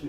主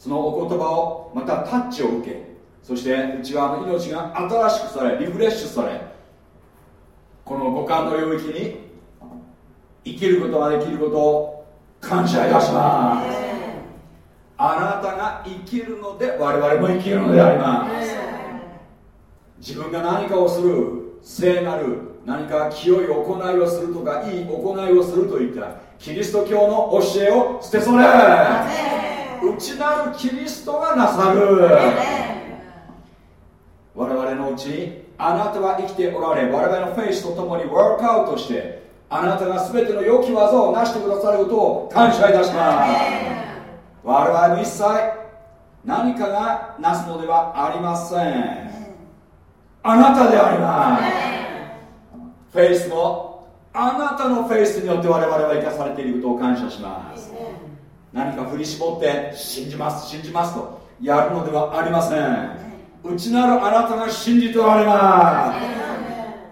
そのお言葉をまたタッチを受けそして内側の命が新しくされリフレッシュされこの五感の領域に生きることができることを感謝いたします。あなたが生きるので我々も生きるのであります。自分が何かをする聖なる何か清い行いをするとかいい行いをするといったキリスト教の教えを捨てそれ内なるキリストがなさる。我々のうちにあなたは生きておられ我々の faith とともに work out してあなたが全ての良き業を成してくださることを感謝いたします。我々の一切何かがなすのではありません。あなたであります。フェイスもあなたのフェイスによって我々は生かされていることを感謝します。何か振り絞って信じます信じますとやるのではありません。内なるあなたが信じておられま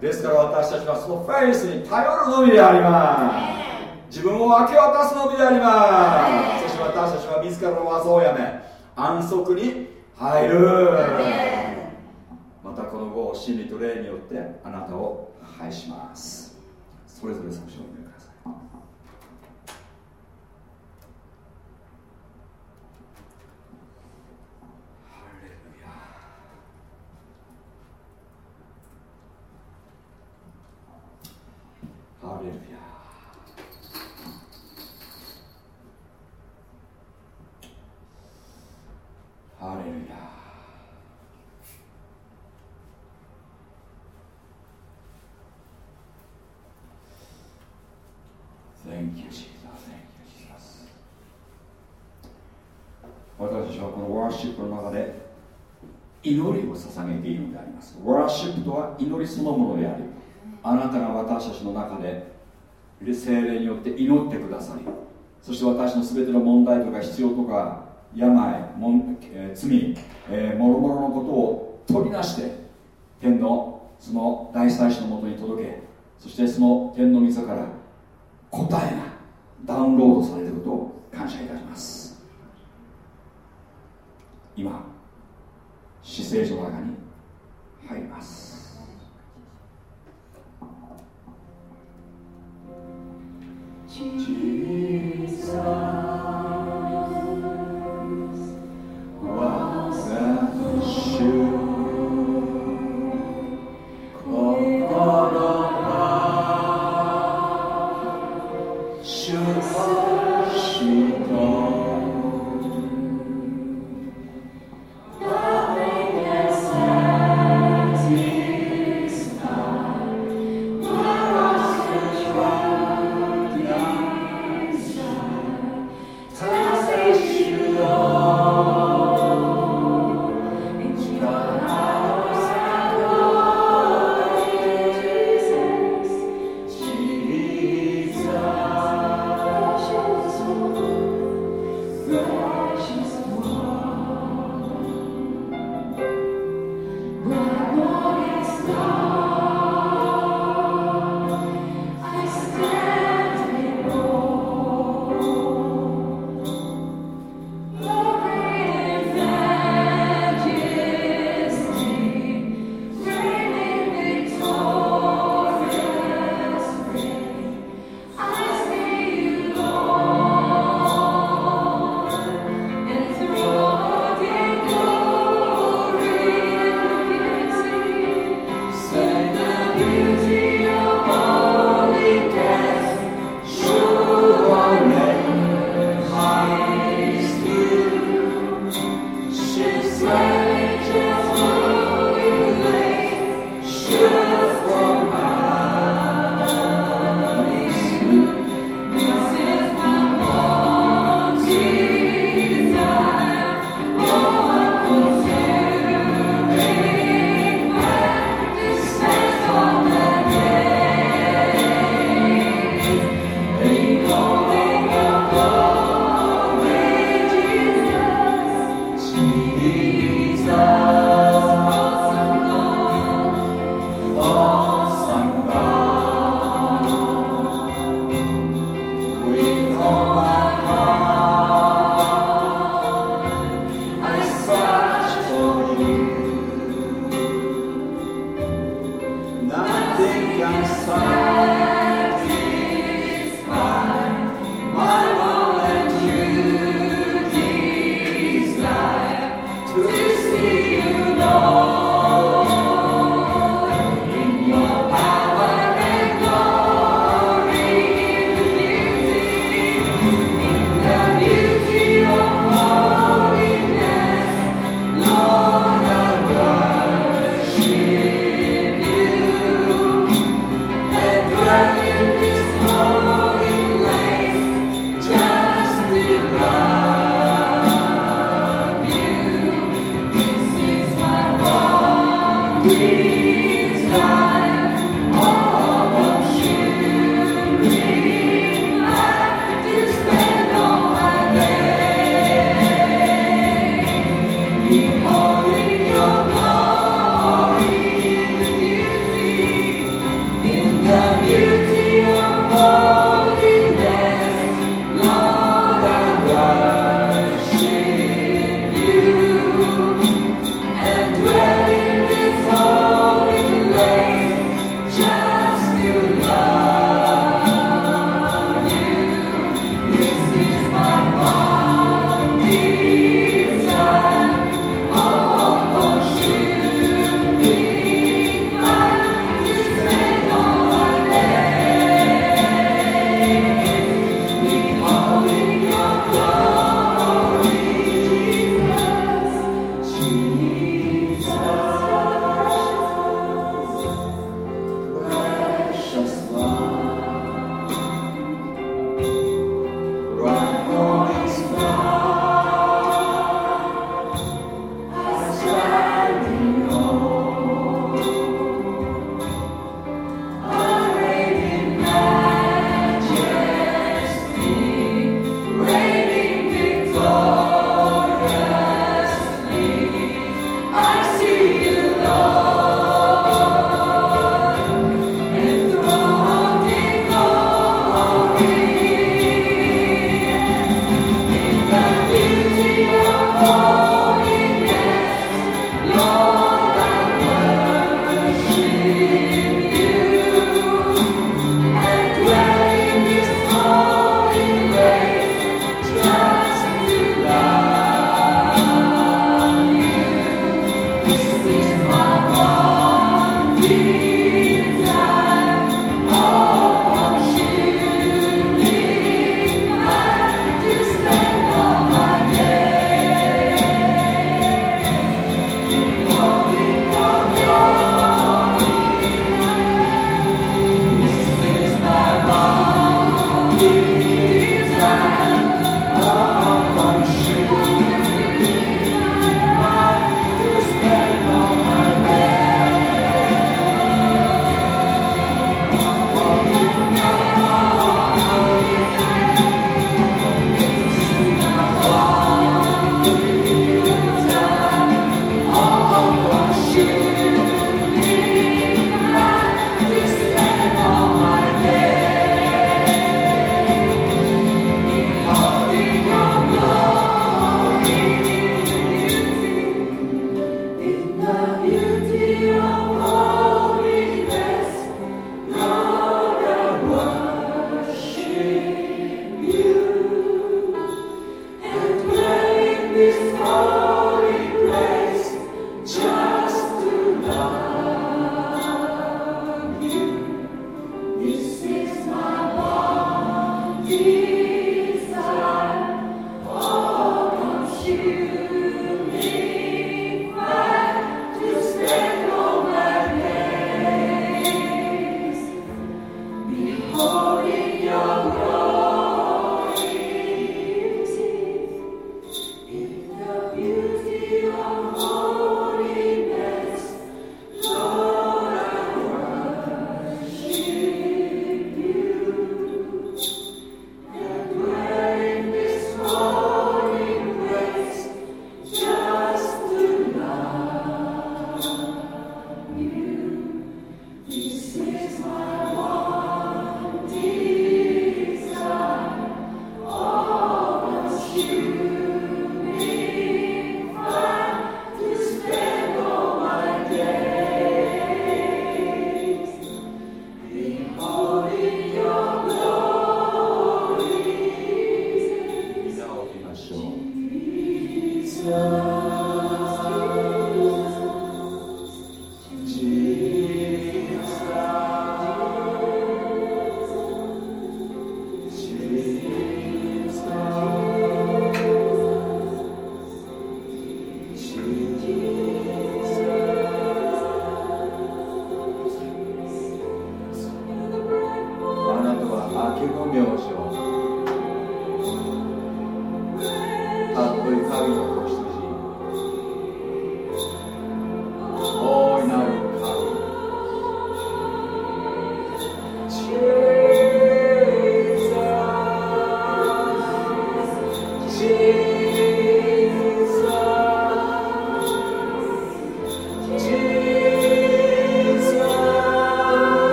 す。ですから私たちはそのフェイスに頼るのみであります。自分を明け渡すのみであります。そして私たちは自らの技をやめ安息に入る。またこの後真理と霊によってあなたを拝します。それぞれ少しお願いくださいハレルヤハレルヤ Thank you, Jesus. Thank you, Jesus. 私たちはこのワーシップの中で祈りを捧げているのであります。ワーシップとは祈りそのものであり、あなたが私たちの中で精霊によって祈ってくださりそして私の全ての問題とか必要とか病もん、えー、罪、えー、もろもろのことを取り出して天のその大祭司のもとに届けそしてその天の御座から答えがダウンロードされることを感謝いたします。今死聖所の中に入ります。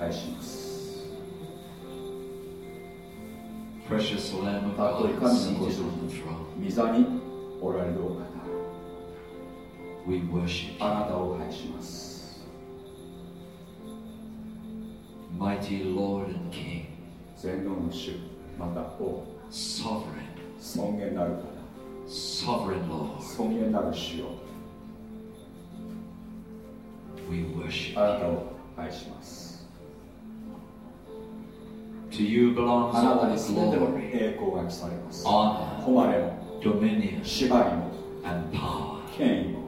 愛します Precious Lamb of God, seated on the throne. おられるお方 We worship あなたを愛します Mighty Lord and King 全能の主また王 Sovereign 尊厳なる方 Sovereign Lord 尊厳なる主よ We worship あなたを愛します To you belongs あなたにすべての栄光が来されます。誉れも、dominion, 支配も、and power. 権威も。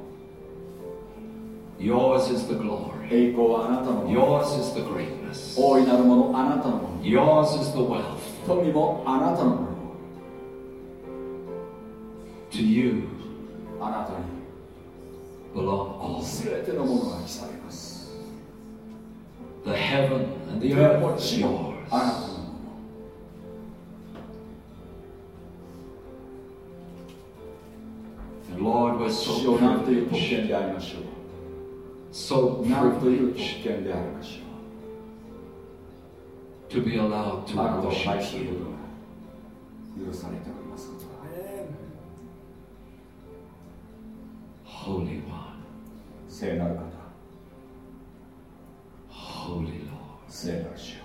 Yours is the glory. 栄光はあなたのもの。Yours is the greatness. 大いなるもの、あなたのもの。Yours is the wealth. 富もあなたのもの。To you あなたに belong all. すべてのものが来されます。The heaven and the earth is yours. あなたの主をなんという特権でありましょう。So, なんという特権でありましょう。To be allowed to あなたを愛することが許されておりますことだ。Holy One。聖なる方。Holy Lord。聖なる主よ。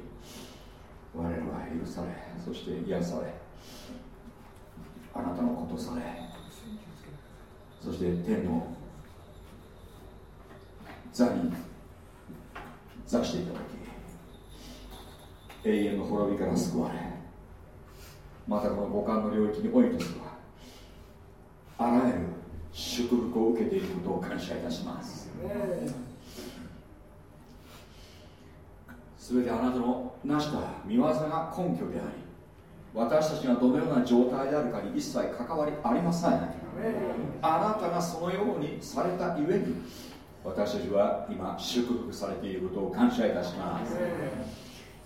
許されそして癒されあなたのことされそして天の座に座していただき永遠の滅びから救われまたこの五感の領域においてはあらゆる祝福を受けていることを感謝いたします。すべてあなたの成した見業が根拠であり私たちがどのような状態であるかに一切関わりありません。あなたがそのようにされたゆえに私たちは今祝福されていることを感謝いたします。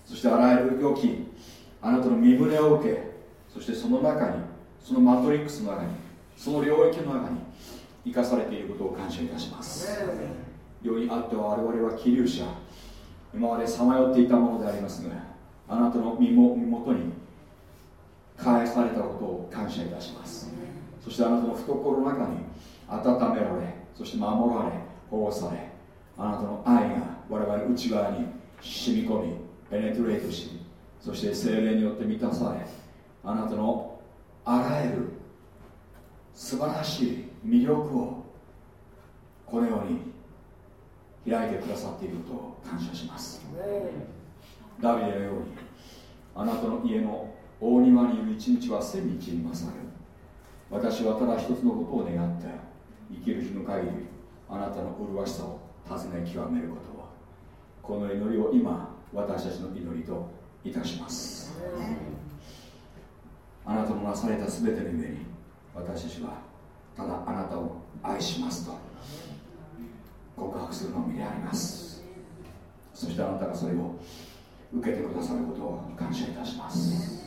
そしてあらゆる良きあなたの身胸を受けそしてその中にそのマトリックスの中にその領域の中に生かされていることを感謝いたします。世にあっては我々は気流者今までさまよっていたものでありますがあなたの身元に返されたことを感謝いたします。そしてあなたの懐の中に温められそして守られ保護されあなたの愛が我々内側に染み込みペネトレートしそして精霊によって満たされあなたのあらゆる素晴らしい魅力をこのように開いてくださっていることを感謝します。ダビデのようにあなたの家の大庭にいる一日は千日に勝る。私はただ一つのことを願って生きる日の限りあなたの麗しさを尋ね極めることを。この祈りを今私たちの祈りといたします。あなたのなされた全ての上に私たちはただあなたを愛しますと告白するのみであります。そしてあなたがそれを受けてくださることを感謝いたします。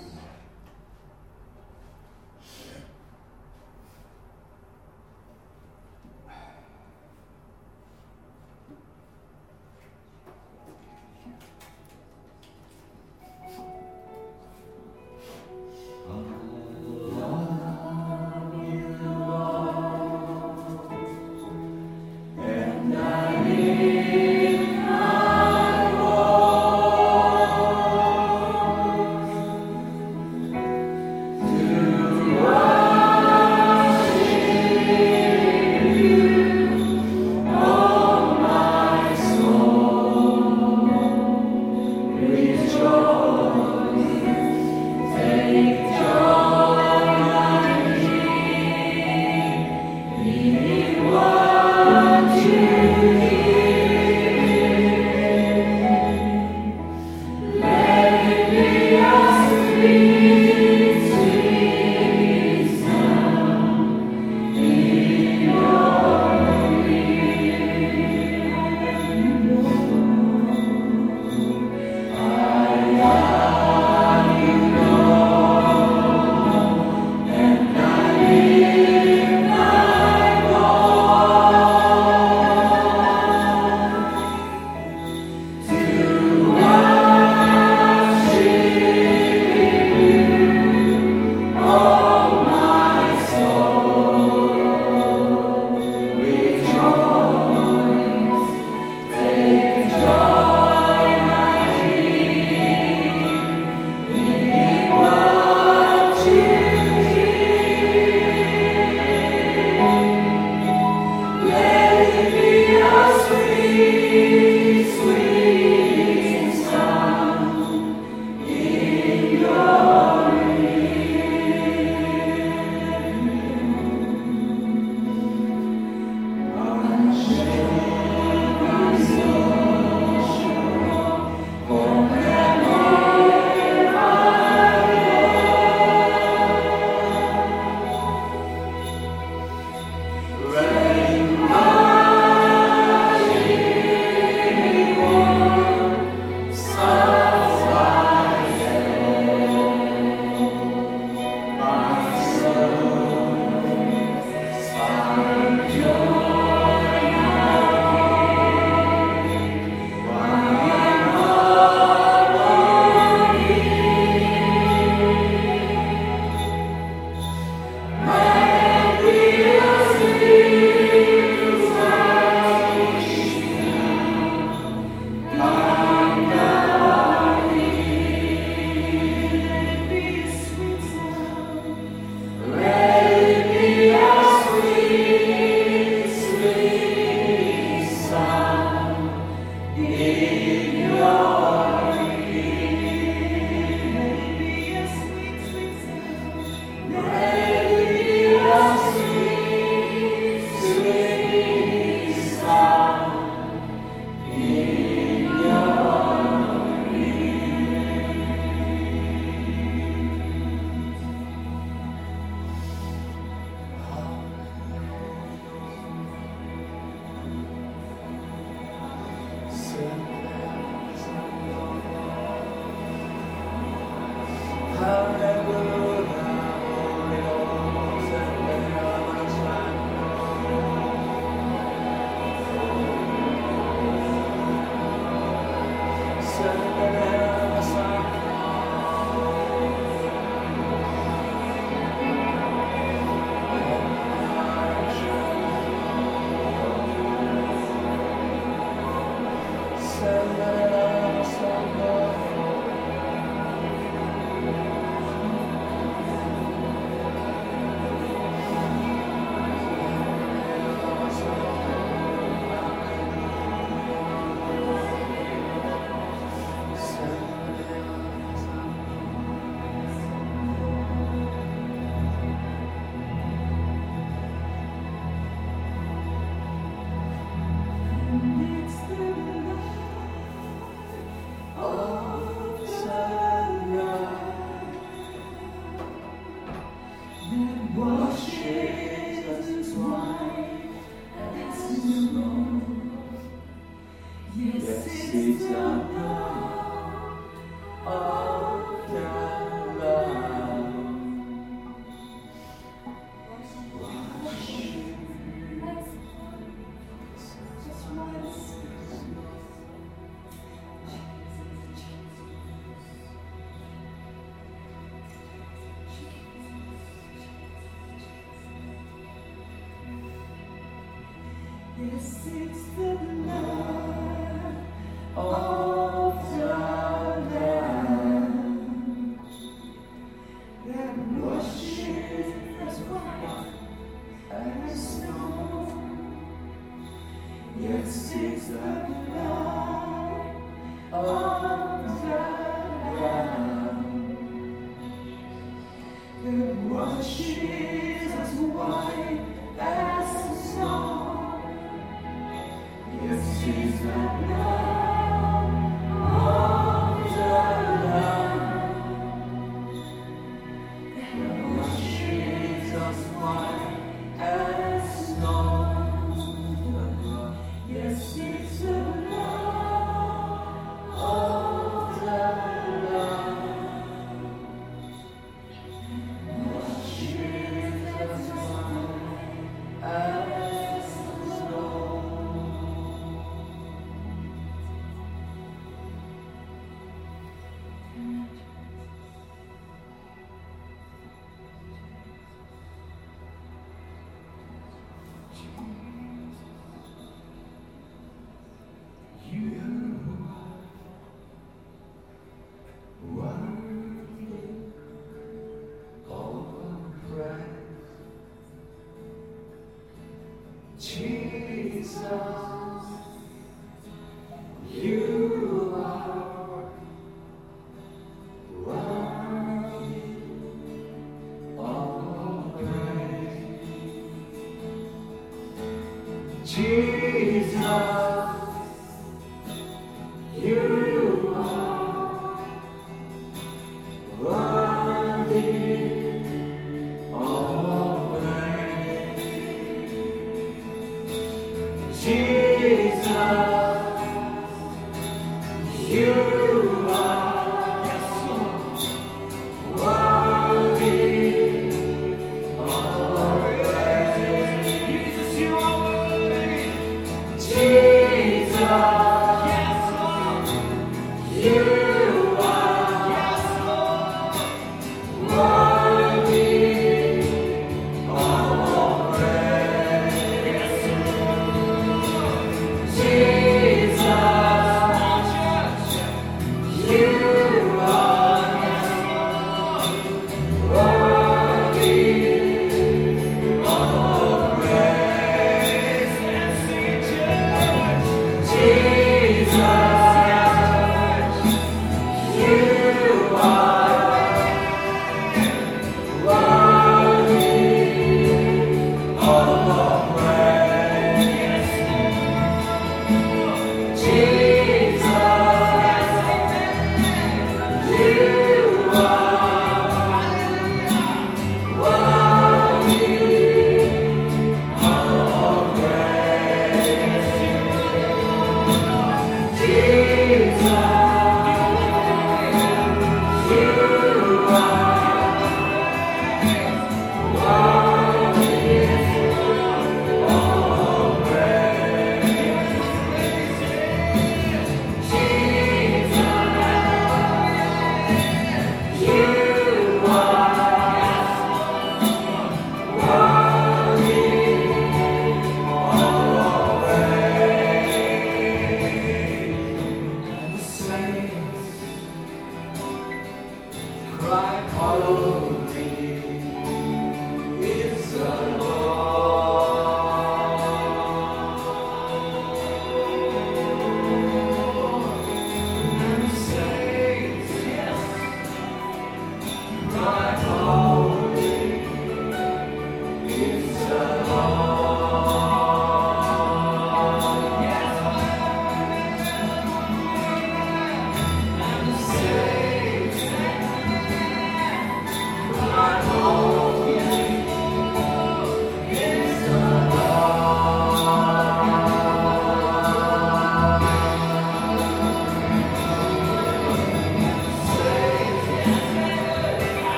Jesus.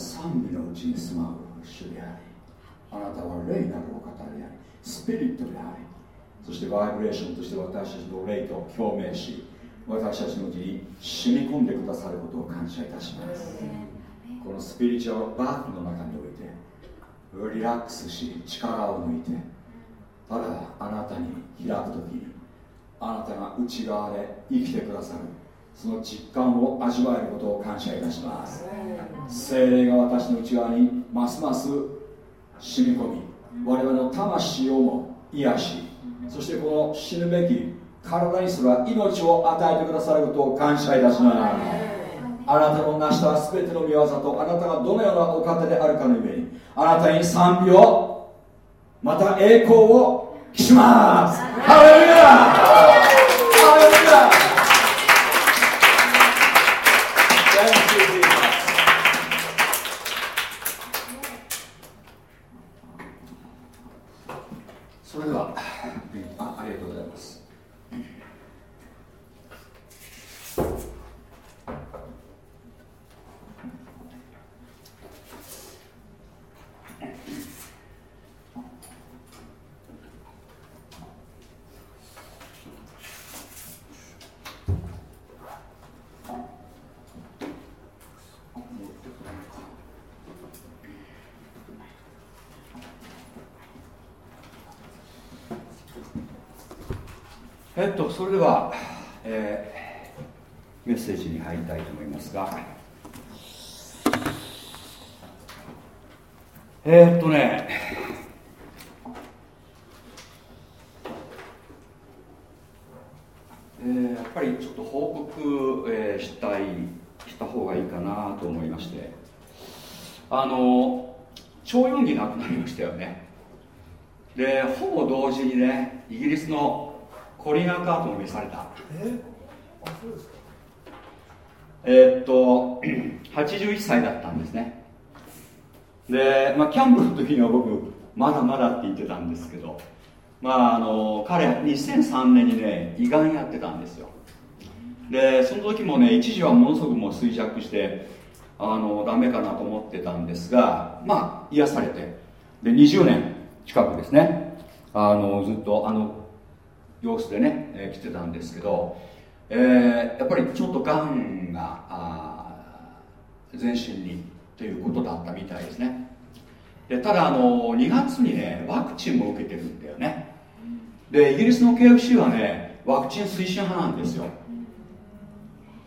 賛美のうちに住まう主でありあなたは霊なるお方でありスピリットでありそしてバイブレーションとして私たちの霊と表明し私たちのうちに染み込んでくださることを感謝いたします。このスピリチュアルバークの中においてリラックスし力を抜いてただあなたに開く時にあなたが内側で生きてくださるその実感を味わえることを感謝いたします。精霊が私の内側にますます染み込み我々の魂をも癒しそしてこの死ぬべき体にすら命を与えてくださることを感謝いたします。あなたの成した全ての御業とあなたがどのようなお方であるかのゆえにあなたに賛美をまた栄光を期します。ハレルヤハレルヤえっとそれでは、えー、メッセージに入りたいと思いますがえー、っとねえー、やっぱりちょっと報告、えー、したいした方がいいかなと思いましてあの超四儀なくなりましたよねでほぼ同時にねイギリスのコリナ・カートも召された。えー、っと 81歳だったんですね。で、まあ、キャンプの時には僕まだまだって言ってたんですけどまああの彼2003年にね胃がんやってたんですよ。でその時もね一時はものすごくもう衰弱してあのダメかなと思ってたんですがまあ癒されて。で20年近くですね。あのずっとあの様子でね、えー、来てたんですけど、えー、やっぱりちょっとがんが全身にということだったみたいですね。でただあの2月にねワクチンも受けてるんだよね。でイギリスの KFC はねワクチン推進派なんですよ。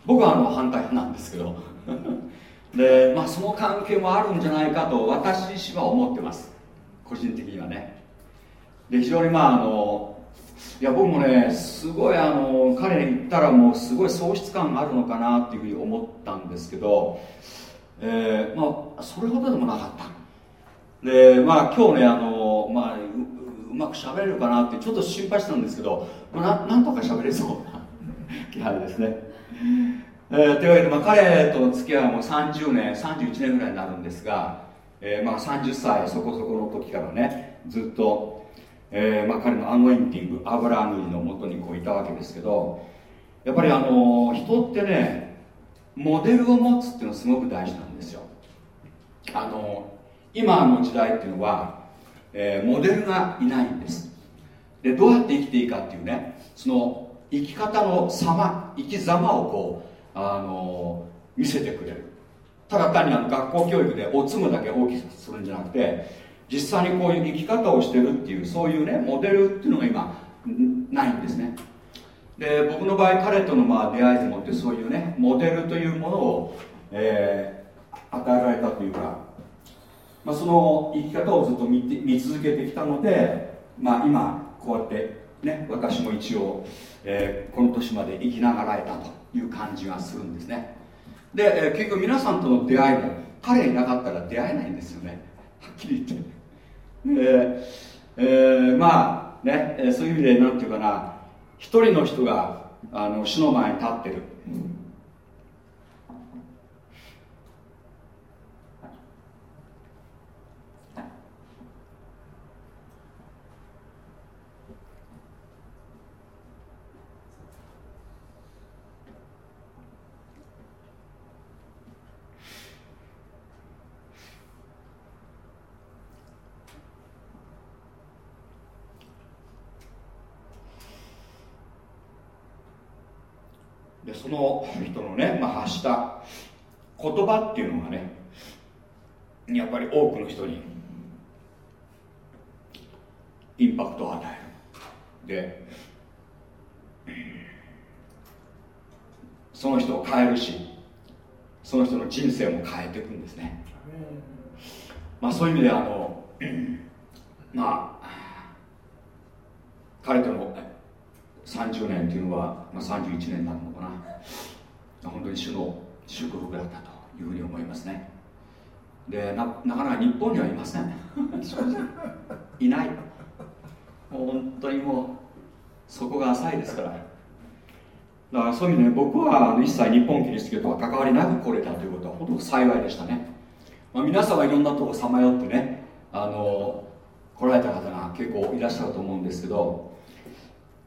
僕はあの反対派なんですけど。で、まあ、その関係もあるんじゃないかと私自身は思ってます。個人的にはね。で非常にまああのいや僕もねすごいあの彼に言ったらもうすごい喪失感があるのかなっていうふうに思ったんですけど、えー、まあそれほどでもなかった。でまあ今日ねあの、まあ、ううまく喋れるかなってちょっと心配したんですけど、まあ、ななんとか喋れそうな 気配ですね、えー、というわけで、まあ、彼との付き合いはもう30年31年ぐらいになるんですが、えー、まあ30歳そこそこの時からねずっと、えーまあ、彼のアノインティング油塗りのもとにこういたわけですけどやっぱりあの人ってねモデルを持つっていうのはすごく大事なんですよ。あの今の時代っていうのは、えー、モデルがいないんです。でどうやって生きていいかっていうねその生き方の様生き様をこうあの見せてくれる。ただ単にあの学校教育でおつむだけ大きくするんじゃなくて実際にこういう生き方をしてるっていうそういうねモデルっていうのが今ないんですね。で僕の場合彼とのまあ出会いでもってそういうねモデルというものを、えー、与えられたというか、まあ、その生き方をずっと見て見続けてきたので、まあ、今こうやってね私も一応、えー、この年まで生きながらえたという感じがするんですね。で、えー、結局皆さんとの出会いも彼いなかったら出会えないんですよね。はっきり言って。で、えー、まあねそういう意味で何て言うかな一人の人があの死の前に立ってる、の人のね、まあ、発した言葉っていうのがねやっぱり多くの人にインパクトを与える。でその人を変えるしその人の人生も変えていくんですね。まあそういう意味であのまあ彼との30年というのは、まあ、31年になるのかな。本当に主の祝福だったというふうに思いますね。でななかなか日本にはいません。いない。もう本当にもうそこが浅いですから。だからそういう意味で、ね、僕は一切日本キリスト教とは関わりなく来れたということは本当幸いでしたね、まあ、皆さんはいろんなとこさまよってねあの来られた方が結構いらっしゃると思うんですけど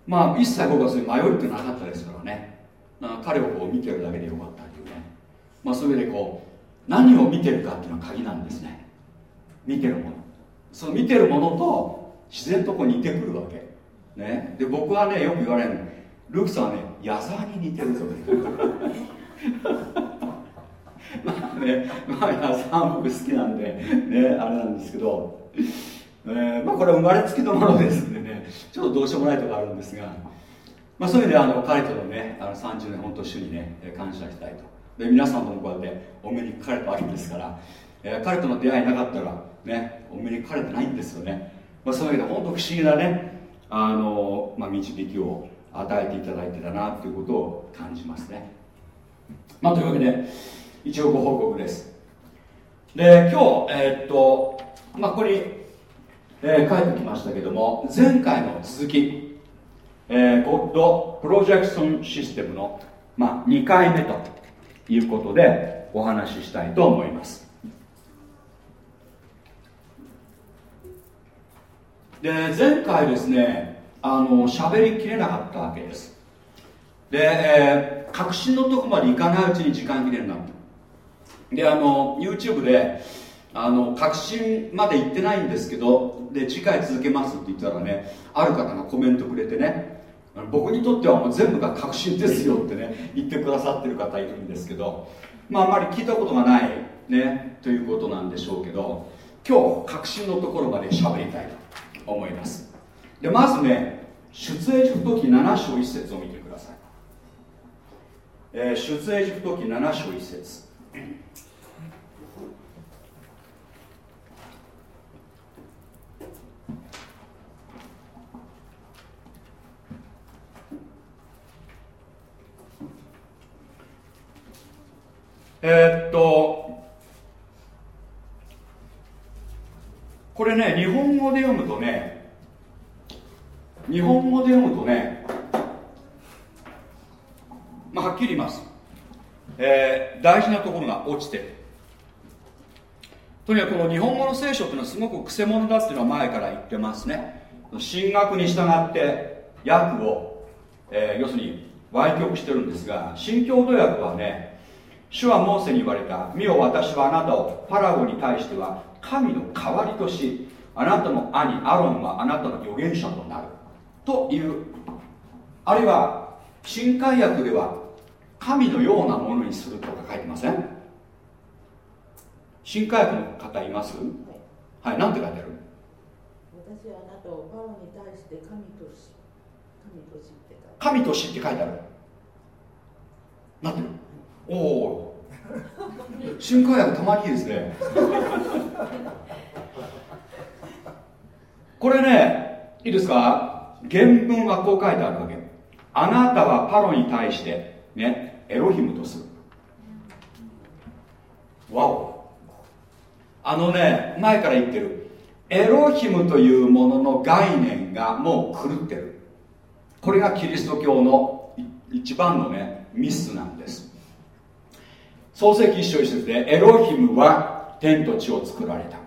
まあ一切僕はそういう迷いってなかったですからね。彼をこう見てるだけでよかったっていうね。まあそういう意味でこう何を見てるかっていうのは鍵なんですね。見てるもの。その見てるものと自然とこう似てくるわけ。ね。で僕はねよく言われるルークさんはね矢沢に似てるぞ まあねまあ矢沢僕好きなんでねあれなんですけど。えー、まあ、これは生まれつきのものですんでねちょっとどうしようもないところあるんですが、まあ、そういう意味であの彼とのねあの30年本当主にね感謝したいと。で皆さんともこうやってお目にかかれたわけですから、えー、彼との出会いなかったらねお目にかかれてないんですよね、まあ、そういう意味で本当不思議なねあの、まあ、導きを与えていただいてたなということを感じますね、まあ、というわけで一応ご報告です。で今日えー、っとまあここにえー、書いてきましたけども前回の続き、えー、ゴッドプロジェクションシステムの、まあ、2回目ということでお話ししたいと思います。で前回ですねあの喋りきれなかったわけです。で、えー、確信のとこまでいかないうちに時間切れになった。であの YouTube であの確信まで行ってないんですけどで次回続けますって言ったらねある方がコメントくれてね僕にとってはもう全部が確信ですよってね言ってくださってる方いるんですけどまああんまり聞いたことがないねということなんでしょうけど今日確信のところまで喋りたいと思います。でまずね出エジプト記7章1節を見てください、えー、出エジプト記7章1節。えー、っとこれね日本語で読むとね日本語で読むとねまあはっきり言います、えー、大事なところが落ちてる。とにかくこの日本語の聖書っていうのはすごくくせ者だっていうのは前から言ってますね。神学に従って訳を、えー、要するに歪曲してるんですが新共同訳はね主はモーセに言われた見よ私はあなたをパラオに対しては神の代わりとしあなたの兄アロンはあなたの預言者となるというあるいは新海訳では神のようなものにするとか書いてません？新海訳の方います？はい、なんて書いてある？私はあなたをパロに対して神とし神としって書いてある。なんてるおお新海薬たまにいいですね。これねいいですか？原文はこう書いてあるわけ。あなたはパロに対してねエロヒムとする。わお。あのね前から言ってる。エロヒムというものの概念がもう狂ってる。これがキリスト教の一番のねミスなんです。創世記一章一節でエロヒムは天と地を作られた。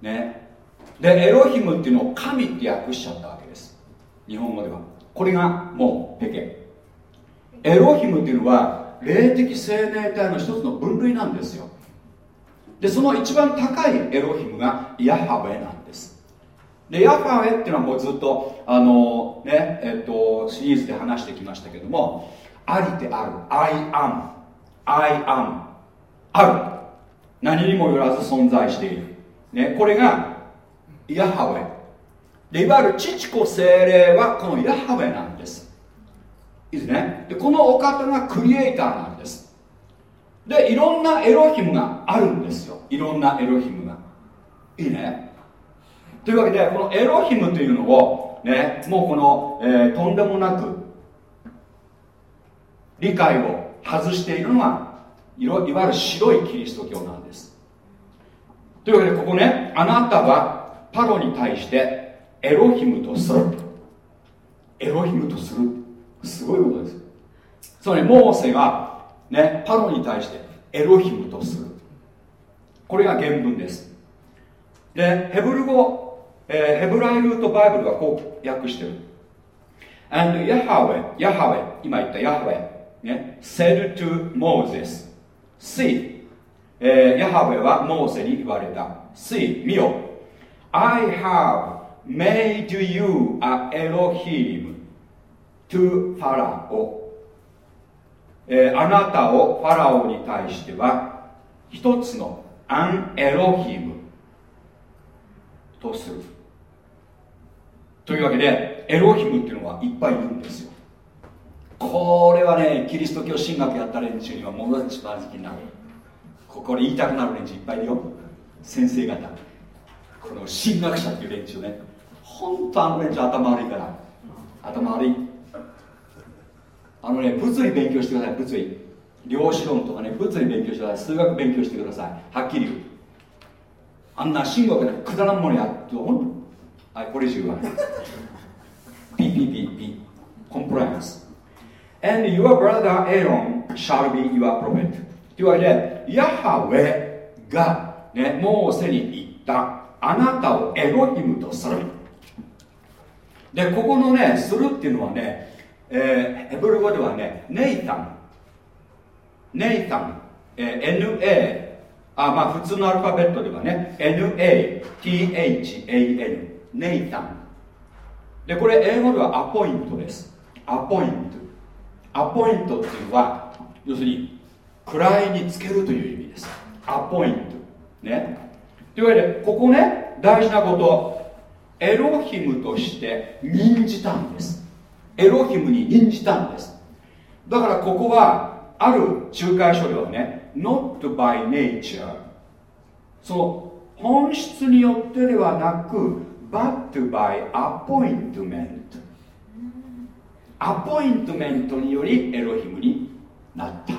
ね。でエロヒムっていうのを神って訳しちゃったわけです。日本語では。これがもうペケ。エロヒムっていうのは霊的生命体の一つの分類なんですよ。でその一番高いエロヒムがヤハウェなんです。でヤハウェっていうのはもうずっとあのねえっとシリーズで話してきましたけどもありてある。I am I am ある。何にもよらず存在している、ね、これがヤハウェ。でいわゆる父子精霊はこのヤハウェなんです。いいですね。でこのお方がクリエイターなんです。でいろんなエロヒムがあるんですよ。いろんなエロヒムが。いいね。というわけでこのエロヒムというのをねもうこの、えー、とんでもなく理解を外しているのはいわゆる白いキリスト教なんです。というわけでここねあなたはパロに対してエロヒムとする。エロヒムとする。すごいことです。つまりモーセがねパロに対してエロヒムとする。これが原文です。でヘブル語、えー、ヘブライルートバイブルがこう訳してる。And Yahweh, Yahweh 今言った Yahweh ね、said to Moses See、えー、ヤハウェはモーセに言われた。See 見よ。I have made you a Elohim to Pharaoh、えー、あなたをファラオに対しては一つのアンエロヒムとする。というわけでエロヒムっていうのはいっぱいいるんですよ。これはねキリスト教神学やった連中にはものすごく好きになる。ここで言いたくなる連中いっぱいいるよ。先生方。この神学者っていう連中ね。本当あの連中頭悪いから。頭悪い。あのね物理勉強してください物理。量子論とかね物理勉強してください。数学勉強してください。はっきり言う。あんな神学でくだらんものやっと。はいこれ以上言わない。PPPP コンプライアンス。And your brother Aaron shall be your prophet. というわけでヤハウェが、ね、モーセに言ったあなたをエロヒムとする。でここのねするっていうのはね、えー、ヘブル語ではねネイタン。ネイタン、えー、NA あまあ普通のアルファベットではね NATHAN ネイタン。でこれ英語ではアポイントです。アポイント。アポイントっていうのは要するに位につけるという意味です。アポイント。ね。というわけでここね大事なこと。エロヒムとして任じたんです。エロヒムに任じたんです。だからここはある仲介書ではね not by nature その本質によってではなく but by appointment アポイントメントによりエロヒムになった。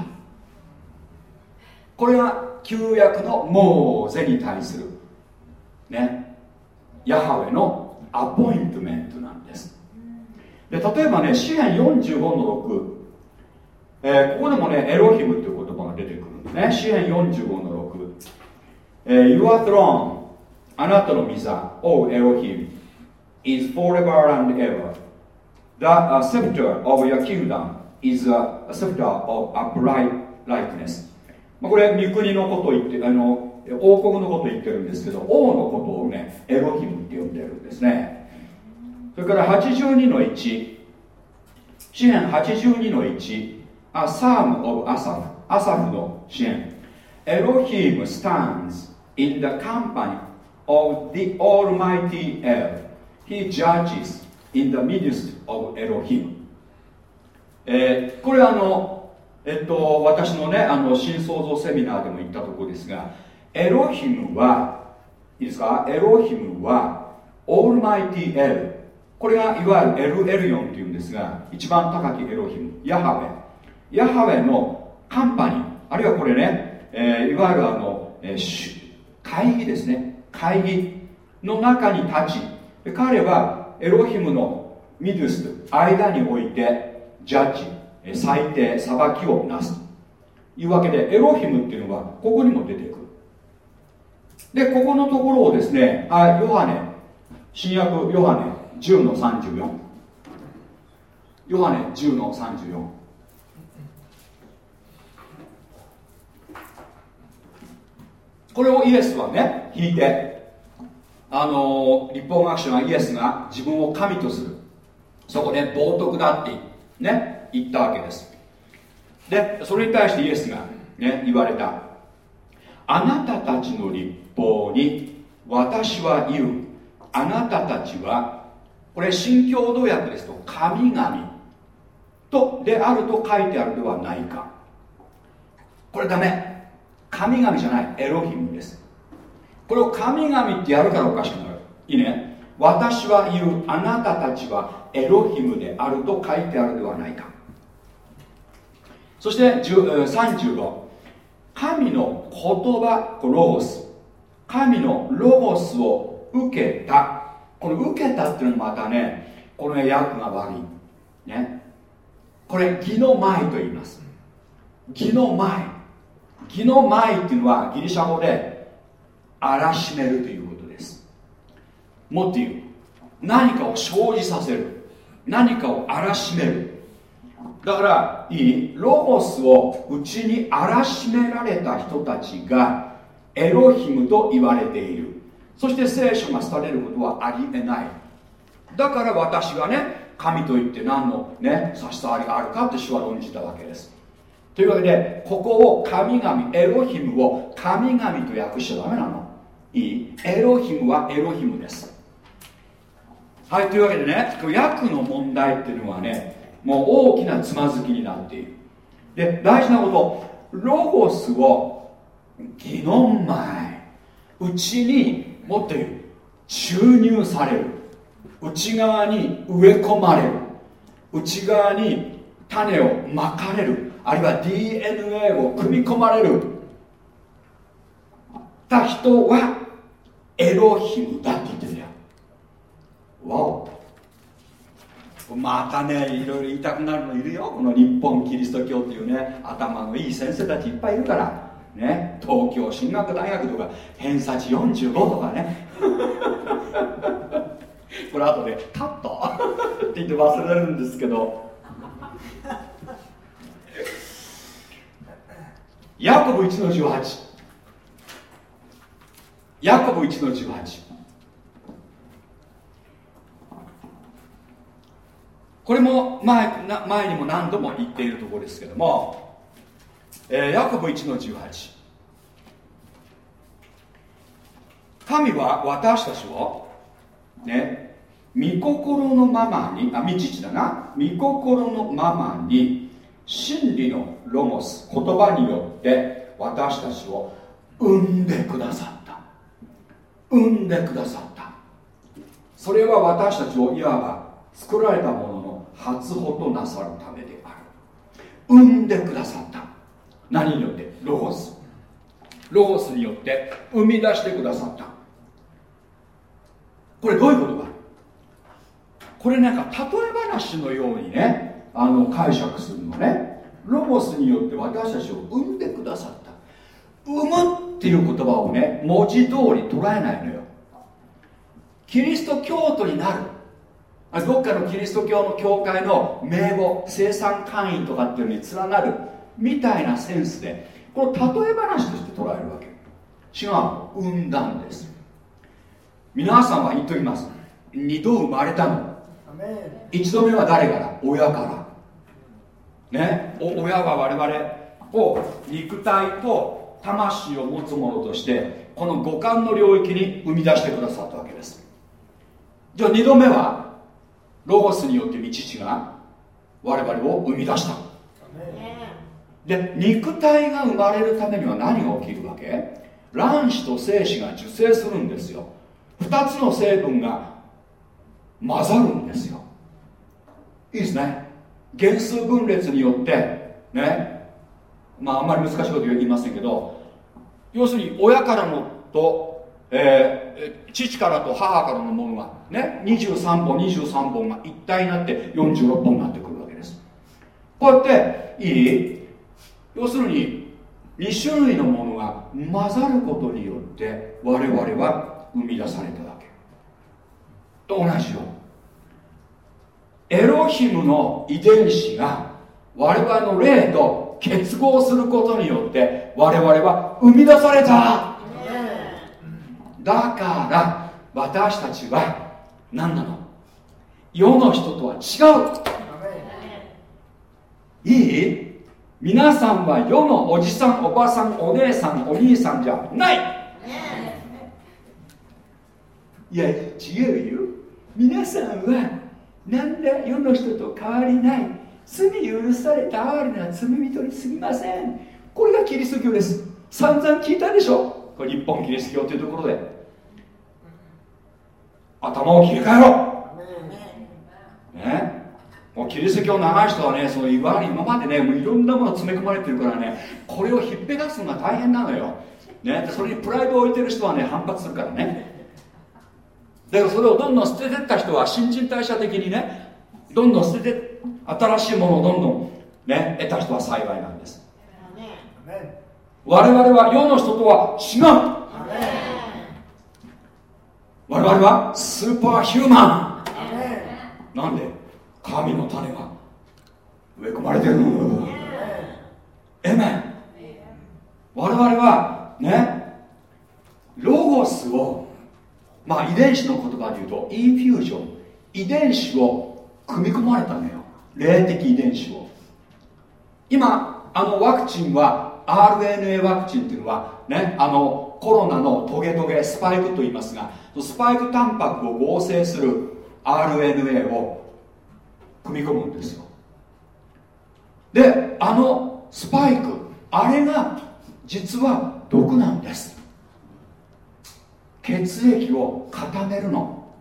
これが旧約のモーゼに対するねヤハウェのアポイントメントなんです。で例えばね詩篇45の6、えー、ここでもねエロヒムという言葉が出てくるんですね。詩篇45の6、えー、Your throne あなたの御座。O エロヒム is forever and ever The uh, scepter of your kingdom is a, a scepter of uprightness まあ、これ三国のことを言ってあの王国のことを言ってるんですけど王のことをねエロヒムって呼んでるんですねそれから82の1詩篇82の1あサーム・オブ・アサフアサフの支援エロヒム stands in the company of the Almighty Elf. He judges in the midst of Elohim、えー、これはあのえっと、私のねあの新創造セミナーでも言ったところですがエロヒムはいいですか？エロヒムはオールマイティエルこれがいわゆるエルエルヨンというんですが一番高きエロヒムヤハウェヤハウェのカンパニー。あるいはこれね、えー、いわゆるあの、えー、会議ですね。会議の中に立ち彼はエロヒムのミドゥス間においてジャッジ最低裁きをなすと。いうわけでエロヒムっていうのはここにも出てくる。でここのところをですねあヨハネ新約ヨハネ10の34ヨハネ10の34これをイエスはね引いてあの立法学者がイエスが自分を神とする。そこで冒涜だってね言ったわけです。でそれに対してイエスが、ね、言われた。あなたたちの立法に私は言う。あなたたちはこれ新共同訳ですと神々とであると書いてあるではないか。これダメ。神々じゃない。エロヒムです。これを神々ってやるからおかしくなる。いいね。私は言うあなたたちはエロヒムであると書いてあるではないか。そして35神の言葉ロゴス。神のロゴスを受けた。この受けたっていうのはまたねこの訳が悪い。ね。これ義の前と言います。義の前。義の前っていうのはギリシャ語で荒らしめるということです。もっと言う。何かを生じさせる。何かを荒らしめる。だからいい？ロゴスをうちに荒らしめられた人たちがエロヒムと言われている。そして聖書が廃れることはありえない。だから私がね神と言って何のね差し障りがあるかって主は論じたわけです。というわけでここを神々エロヒムを神々と訳しちゃダメなの。いい？エロヒムはエロヒムです。はいというわけでね訳の問題っていうのはねもう大きなつまずきになっている。で大事なこと。ロゴスを義の前うちにもっと言う。注入される。内側に植え込まれる。内側に種をまかれる。あるいは DNA を組み込まれる。た人はエロヒムだって言ってるよ。わお。またねいろいろ言いたくなるのいるよ。この日本キリスト教っていうね頭のいい先生たちいっぱいいるから。ね。東京進学大学とか偏差値45とかね。これ後でカットって言って忘れるんですけど。ヤコブ1の18ヤコブ1の18これも前前にも何度も言っているところですけども、えー、ヤコブ1の18神は私たちをね御心のままにあ道父だな。御心のままに真理のロゴス言葉によって私たちを生んでくださった生んでくださった。それは私たちをいわば作られたものの初歩となさるためである。生んでくださった。何によって？ロゴス。ロゴスによって生み出してくださった。これどういうことか？これなんか例え話のようにねあの解釈するのね。ロゴスによって私たちを生んでくださった。生むっていう言葉をね文字通り捉えないのよ。キリスト教徒になる。どっかのキリスト教の教会の名簿生産会員とかっていうのに連なるみたいなセンスでこの例え話として捉えるわけ。違う。生んだんです。皆さんは言っときます。二度生まれたの。一度目は誰から？親から。ね？親は我々を肉体と魂を持つものとしてこの五感の領域に生み出してくださったわけです。じゃあ二度目はロゴスによって道父が我々を生み出した。で肉体が生まれるためには何が起きるわけ？卵子と精子が受精するんですよ。2つの成分が混ざるんですよ。いいですね。原数分裂によってねまああんまり難しいこと言いませんけど要するに親からのと、えー、父からと母からのものがね23本23本が一体になって46本になってくるわけです。こうやっていい？要するに2種類のものが混ざることによって我々は生み出されたわけ。と同じよエロヒムの遺伝子が我々の霊と結合することによって我々は生み出された。だから私たちは何なの？世の人とは違う。いい？皆さんは世のおじさんおばさんお姉さんお兄さんじゃない。いや違うよ。皆さんは何ら世の人と変わりない？罪許された哀れな罪人にすぎません。これがキリスト教です。散々聞いたでしょ。これ日本キリスト教というところで。頭を切り替えろ。ね。もうキリスト教長い人はねそのいわゆる今までねもういろんなもの詰め込まれてるからねこれをひっぺがすのが大変なのよ、ね、それにプライドを置いてる人はね反発するからね。だからそれをどんどん捨ててった人は新陳代謝的にねどんどん捨てて新しいものをどんどんね得た人は幸いなんです。我々は世の人とは違う。我々はスーパーヒューマン。なんで？神の種が植え込まれてるえめん我々はねロゴスをまあ遺伝子の言葉で言うとインフュージョン遺伝子を組み込まれたのよ霊的遺伝子を。今あのワクチンは RNA ワクチンっていうのはねあのコロナのトゲトゲスパイクと言いますがスパイクタンパクを合成する RNA を組み込むんですよ。であのスパイクあれが実は毒なんです。血液を固めるの。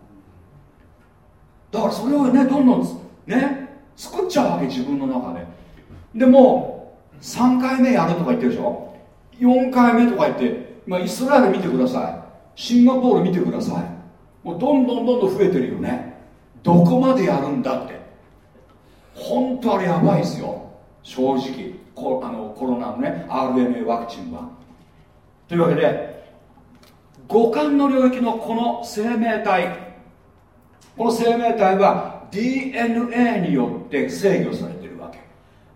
だからそれをねどんどんね作っちゃうわけ自分の中で。でも3回目やるとか言ってるでしょ？4回目とか言って、まあ、イスラエル見てください。シンガポール見てください。もうどんどんどんどん増えてるよね。どこまでやるんだって。本当あれやばいですよ。正直コあのコロナのね RNA ワクチンは。というわけで五感の領域のこの生命体。この生命体は DNA によって制御されてるわけ。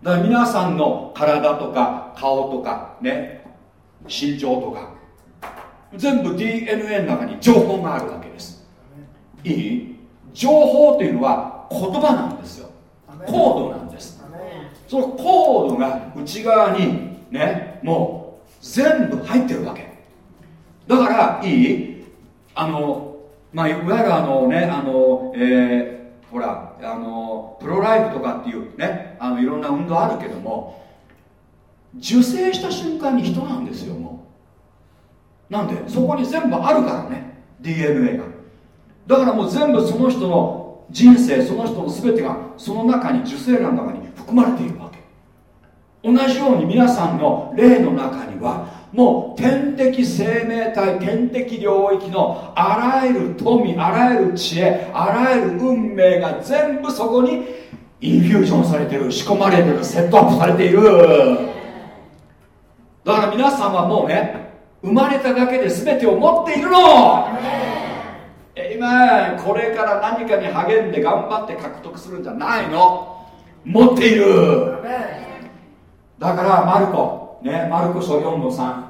だから皆さんの体とか顔とかね身長とか全部 DNA の中に情報があるわけです。いい？情報というのは言葉なんですよ。コードなんです。そのコードが内側にねもう全部入ってるわけ。だからいい？あのまあいわゆるあのねあのえー、ほらあのプロライブとかっていうねあのいろんな運動あるけども受精した瞬間に人なんですよもう。なんでそこに全部あるからね DNA が。だからもう全部その人の人生その人の全てがその中に受精卵の中に含まれているわけ。同じように皆さんの霊の中にはもう天的生命体天的領域のあらゆる富あらゆる知恵あらゆる運命が全部そこにインフュージョンされてる仕込まれてるセットアップされている。だから皆さんはもうね生まれただけで全てを持っているの。今これから何かに励んで頑張って獲得するんじゃないの。持っている。だからマルコ。ねマルコ書4の3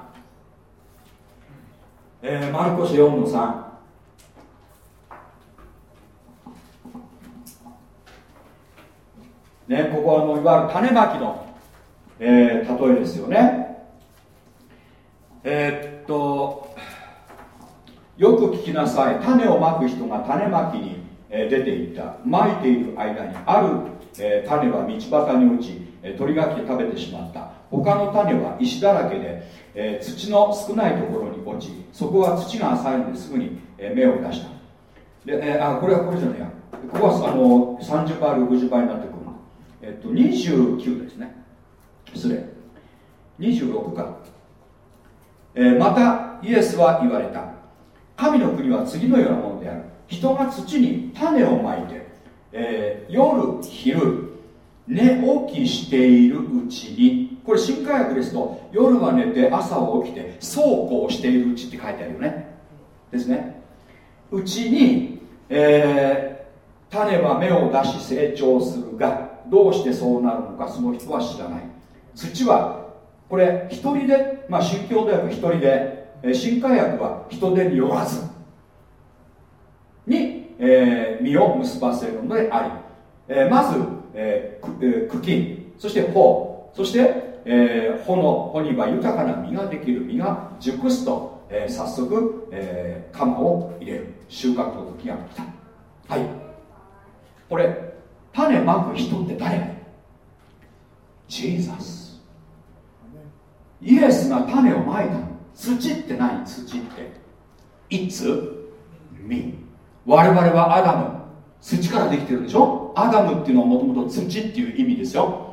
えー、マルコ書4の3ね、ここはもういわゆる種まきの、えー、例えですよね。えー、っとよく聞きなさい。種をまく人が種まきに、えー、出ていった。まいている間にある、えー、種は道端に落ち、えー、鳥が来て食べてしまった。他の種は石だらけで、えー、土の少ないところ落ちそこは土が浅いのですぐに、芽を出した。で、え、あこれはこれじゃないや。ここはあの30倍60倍になってくるえっと29ですね。失礼。26か、えー、またイエスは言われた。神の国は次のようなものである。人が土に種をまいて、えー、夜昼寝起きしているうちにこれ新科学ですと夜は寝て朝は起きてそうこうしているうちって書いてあるよね。ですね。うちに、えー、種は芽を出し成長するがどうしてそうなるのかその人は知らない。土はこれ一人で、まあ、新教では一人で新科学は人手によらずに、えー、実を結ばせるのであり、えー、まず、えー、茎そして穂そして、えー、穂の穂には豊かな実ができる実が熟すと、えー、早速、えー、鎌を入れる収穫の時が来た。はい。これ種まく人って誰ジーザス。イエスが種をまいた土って何土って。いつみ我々はアダム。土からできてるでしょ？アダムっていうのはもともと土っていう意味ですよ。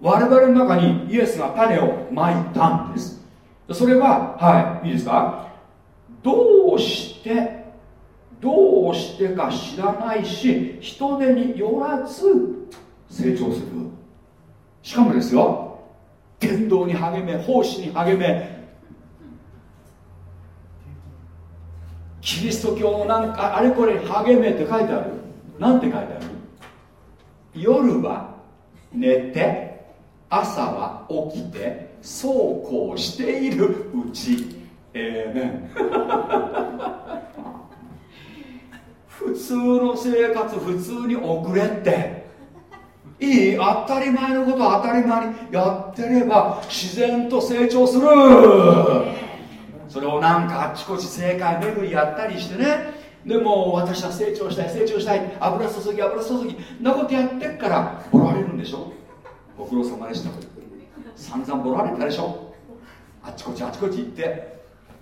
我々の中にイエスが種をまいたんです。それははいいいですか？どうしてどうしてか知らないし人手によらず成長する。しかもですよ伝道に励め奉仕に励めキリスト教のなんかあれこれ励めって書いてある。なんて書いてある？夜は寝て朝は起きてそうこうしているうち。ええね普通の生活普通に送れって。いい当たり前のこと当たり前にやってれば自然と成長する。それをなんかあっちこっち正解巡りやったりしてね。でも私は成長したい成長したい。油注ぎ油注ぎ。なことやってっからボられるんでしょ？ご苦労様でした。散々ボられたでしょ。あっちこっちあっちこっち行って。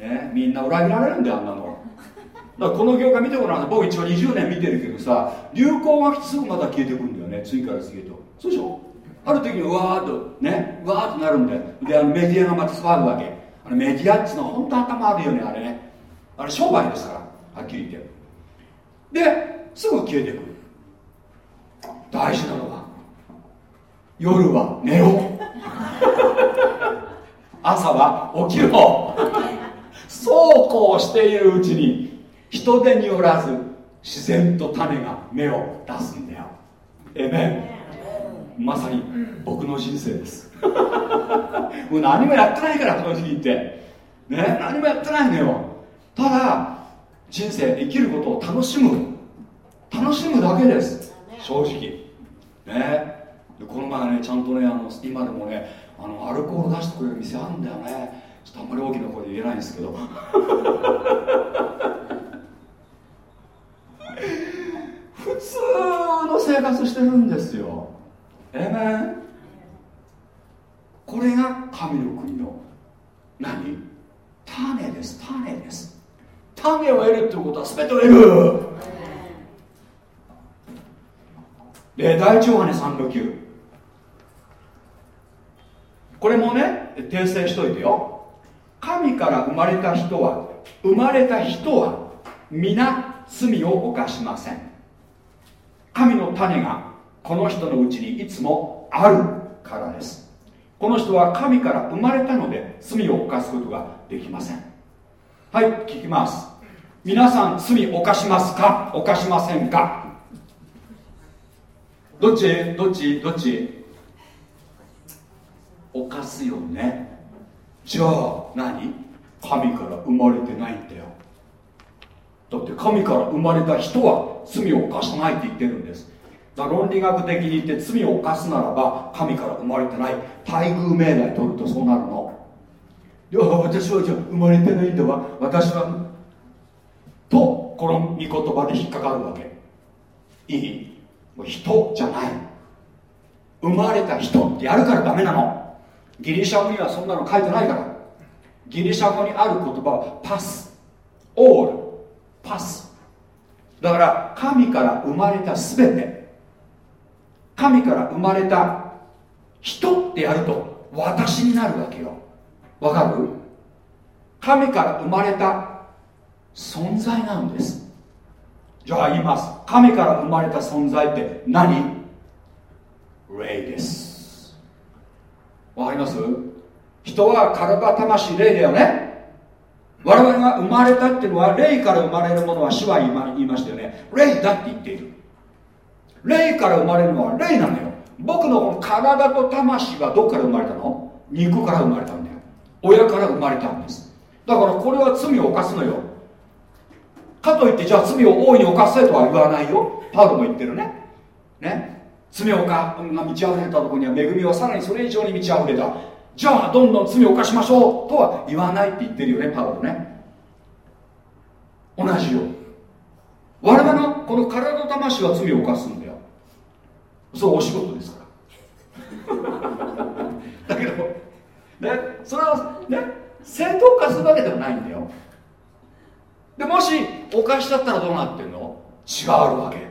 ね。みんな裏切られるんだよあんなの。だからこの業界見てごらん僕一応20年見てるけどさ流行が来てすぐまた消えてくるんだよね。次から次へと。そうでしょ。ある時にわーっとね。わーっとなるんだよ。であのメディアがまた騒ぐわけ。あれメディアっつうのは本当頭あるよねあれね。あれ商売ですから。はっきり言って。ですぐ消えてくる。大事なのは夜は寝ろ朝は起きろそうこうしているうちに人手によらず自然と種が芽を出すんだよ。えめまさに僕の人生です。もう何もやってないから正直言って。ね？何もやってないのよ。ただ人生生きることを楽しむ。楽しむだけです。正直。ね？でこの前ねちゃんとねあの今でもねあのアルコール出してくれる店あるんだよね。ちょっとあんまり大きな声で言えないんですけど。普通の生活してるんですよ。えめんこれが神の国の何？種です種です。種を得るってことは全てを得る。で第一ヨハネ3の9これもね訂正しといてよ。神から生まれた人は生まれた人は皆罪を犯しません。神の種がこの人のうちにいつもあるからです。この人は神から生まれたので罪を犯すことができません。はい聞きます。皆さん罪犯しますか？犯しませんか？どっち？どっち？どっち？犯すよね。じゃあ何？神から生まれてないんだよ。だって神から生まれた人は罪を犯さないって言ってるんです。だから論理学的に言って罪を犯すならば神から生まれてない。待遇命題取るとそうなるの。いや私はじゃあ生まれてないんだわ。私はとこの御言葉で引っかかるわけ。いい？人じゃない。生まれた人ってやるからダメなのギリシャ語にはそんなの書いてないから。ギリシャ語にある言葉はパス。オール。パス。だから神から生まれた全て。神から生まれた人ってやると私になるわけよ。わかる？神から生まれた存在なんです。じゃあ言います。神から生まれた存在って何？霊です。わかります？人は体魂霊だよね。我々が生まれたっていうのは霊から生まれるものは主は言いましたよね。霊だって言っている。霊から生まれるのは霊なのよ。僕のこの体と魂はどこから生まれたの？肉から生まれたんだよ。親から生まれたんです。だからこれは罪を犯すのよ。かといってじゃあ罪を大いに犯せとは言わないよ。パウロも言ってるね。ね。罪を犯が満ち溢れたところには恵みはさらにそれ以上に満ち溢れた。じゃあどんどん罪を犯しましょうとは言わないって言ってるよねパウロね。同じよ我々のこの体と魂は罪を犯すんだよそうお仕事ですから。だけどねそれはね正当化するわけではないんだよ。でもし犯しちゃったらどうなってんの？血があるわけ。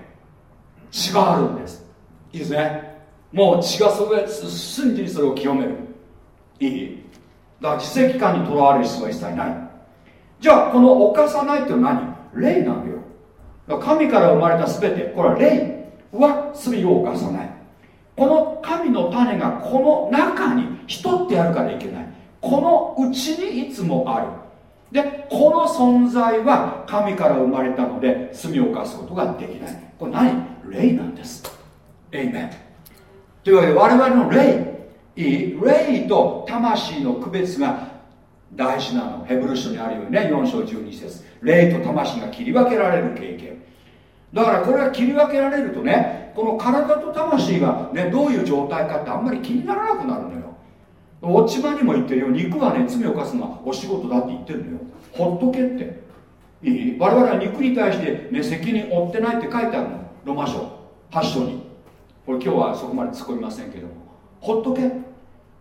血があるんです。いいですね。もう血がそれ瞬時にそれを清める。いい？だから自責感にとらわれる必要は一切ない。じゃあこの犯さないっていうのは何？霊なんだよ。だから神から生まれた全てこれは霊は罪を犯さない。この神の種がこの中に人ってやるからいけない。このうちにいつもある。でこの存在は神から生まれたので罪を犯すことができない。これ何？霊なんです。エイメンというわけで我々の霊いい霊と魂の区別が大事なの。ヘブル書にあるようにね。4章12節。霊と魂が切り分けられる経験。だからこれが切り分けられるとねこの体と魂が、ね、どういう状態かってあんまり気にならなくなるのよ。落ち葉にも言ってるよ。肉はね罪を犯すのはお仕事だって言ってるのよ。ほっとけって。いい？我々は肉に対して、ね、責任負ってないって書いてあるの。ロマ書。8章に。これ今日はそこまで突っ込みませんけども。ほっとけ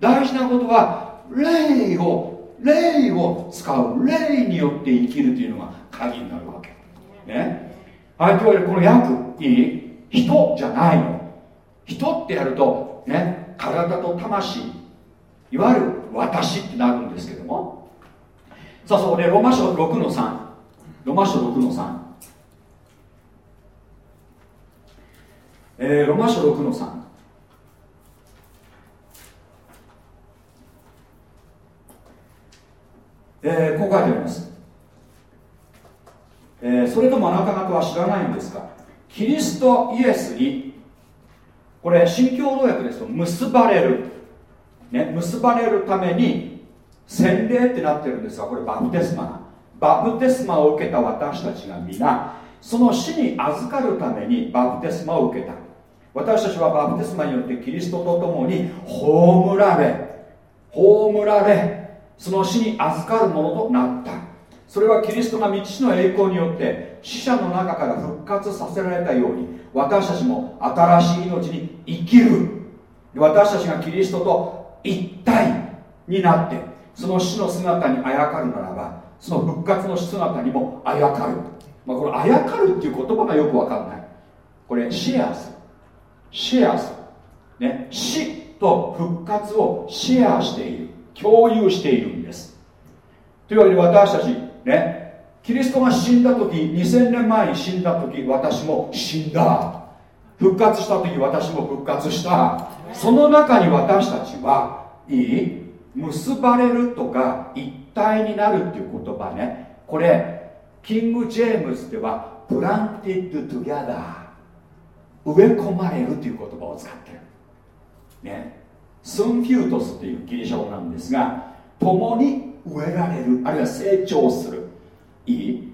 大事なことは霊を霊を使う。霊によって生きるというのが鍵になるわけ。ね。はいというわけでこの訳いい？人じゃないの。人ってやるとね体と魂いわゆる私ってなるんですけども。さあそこでロマ書6の3ロマ書6の3えー、ロマ書6の3えー、こう書いてあります、えー、それともあなた方は知らないんですかキリストイエスにこれ新教同訳ですと結ばれる、ね、結ばれるために洗礼ってなってるんですがこれバプテスマバプテスマを受けた私たちが皆その死に預かるためにバプテスマを受けた。私たちはバプテスマによってキリストと共に葬られ葬られその死に預かるものとなった。それはキリストが道の栄光によって死者の中から復活させられたように私たちも新しい命に生きる。私たちがキリストと一体になってその死の姿にあやかるならばその復活の姿にもあやかる、まあ、これあやかるっていう言葉がよくわかんない。これシェアする。シェアする、ね、死と復活をシェアしている。共有しているんです。というわけで私たちね。キリストが死んだ時2000年前に死んだ時私も死んだ。復活した時私も復活した。その中に私たちはいい結ばれるとか一体になるっていう言葉ね。これキング・ジェームズでは planted together。植え込まれるという言葉を使ってる。ね。σύμφυτος っていうギリシャ語なんですが共に植えられるあるいは成長する。いい？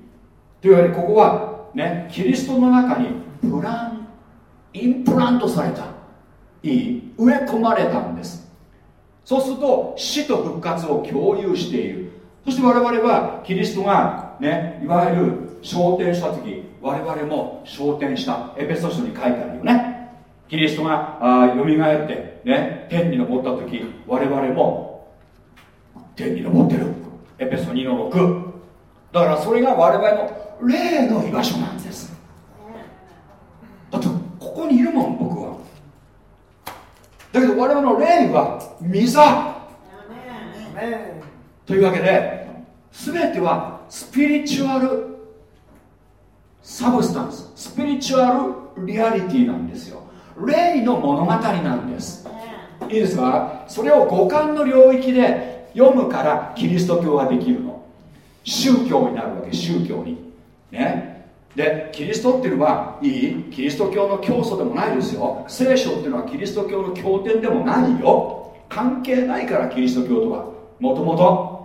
というわけでここはねキリストの中にプランインプラントされた。いい？植え込まれたんです。そうすると死と復活を共有している。そして我々はキリストがねいわゆる昇天した時我々も昇天したエペソ書に書いてあるよね。キリストがあ蘇ってね天に昇った時我々も天に昇ってる。エペソ2の6だからそれが我々の霊の居場所なんです。だってここにいるもん僕は。だけど我々の霊は御座。というわけで全ては spiritual substance spiritual reality なんですよ。霊の物語なんです。いいですか？それを五感の領域で読むからキリスト教ができるの。宗教になるわけ宗教に。ね。でキリストっていうのはいい？キリスト教の教祖でもないですよ。聖書っていうのはキリスト教の経典でもないよ。関係ないからキリスト教とは。もともと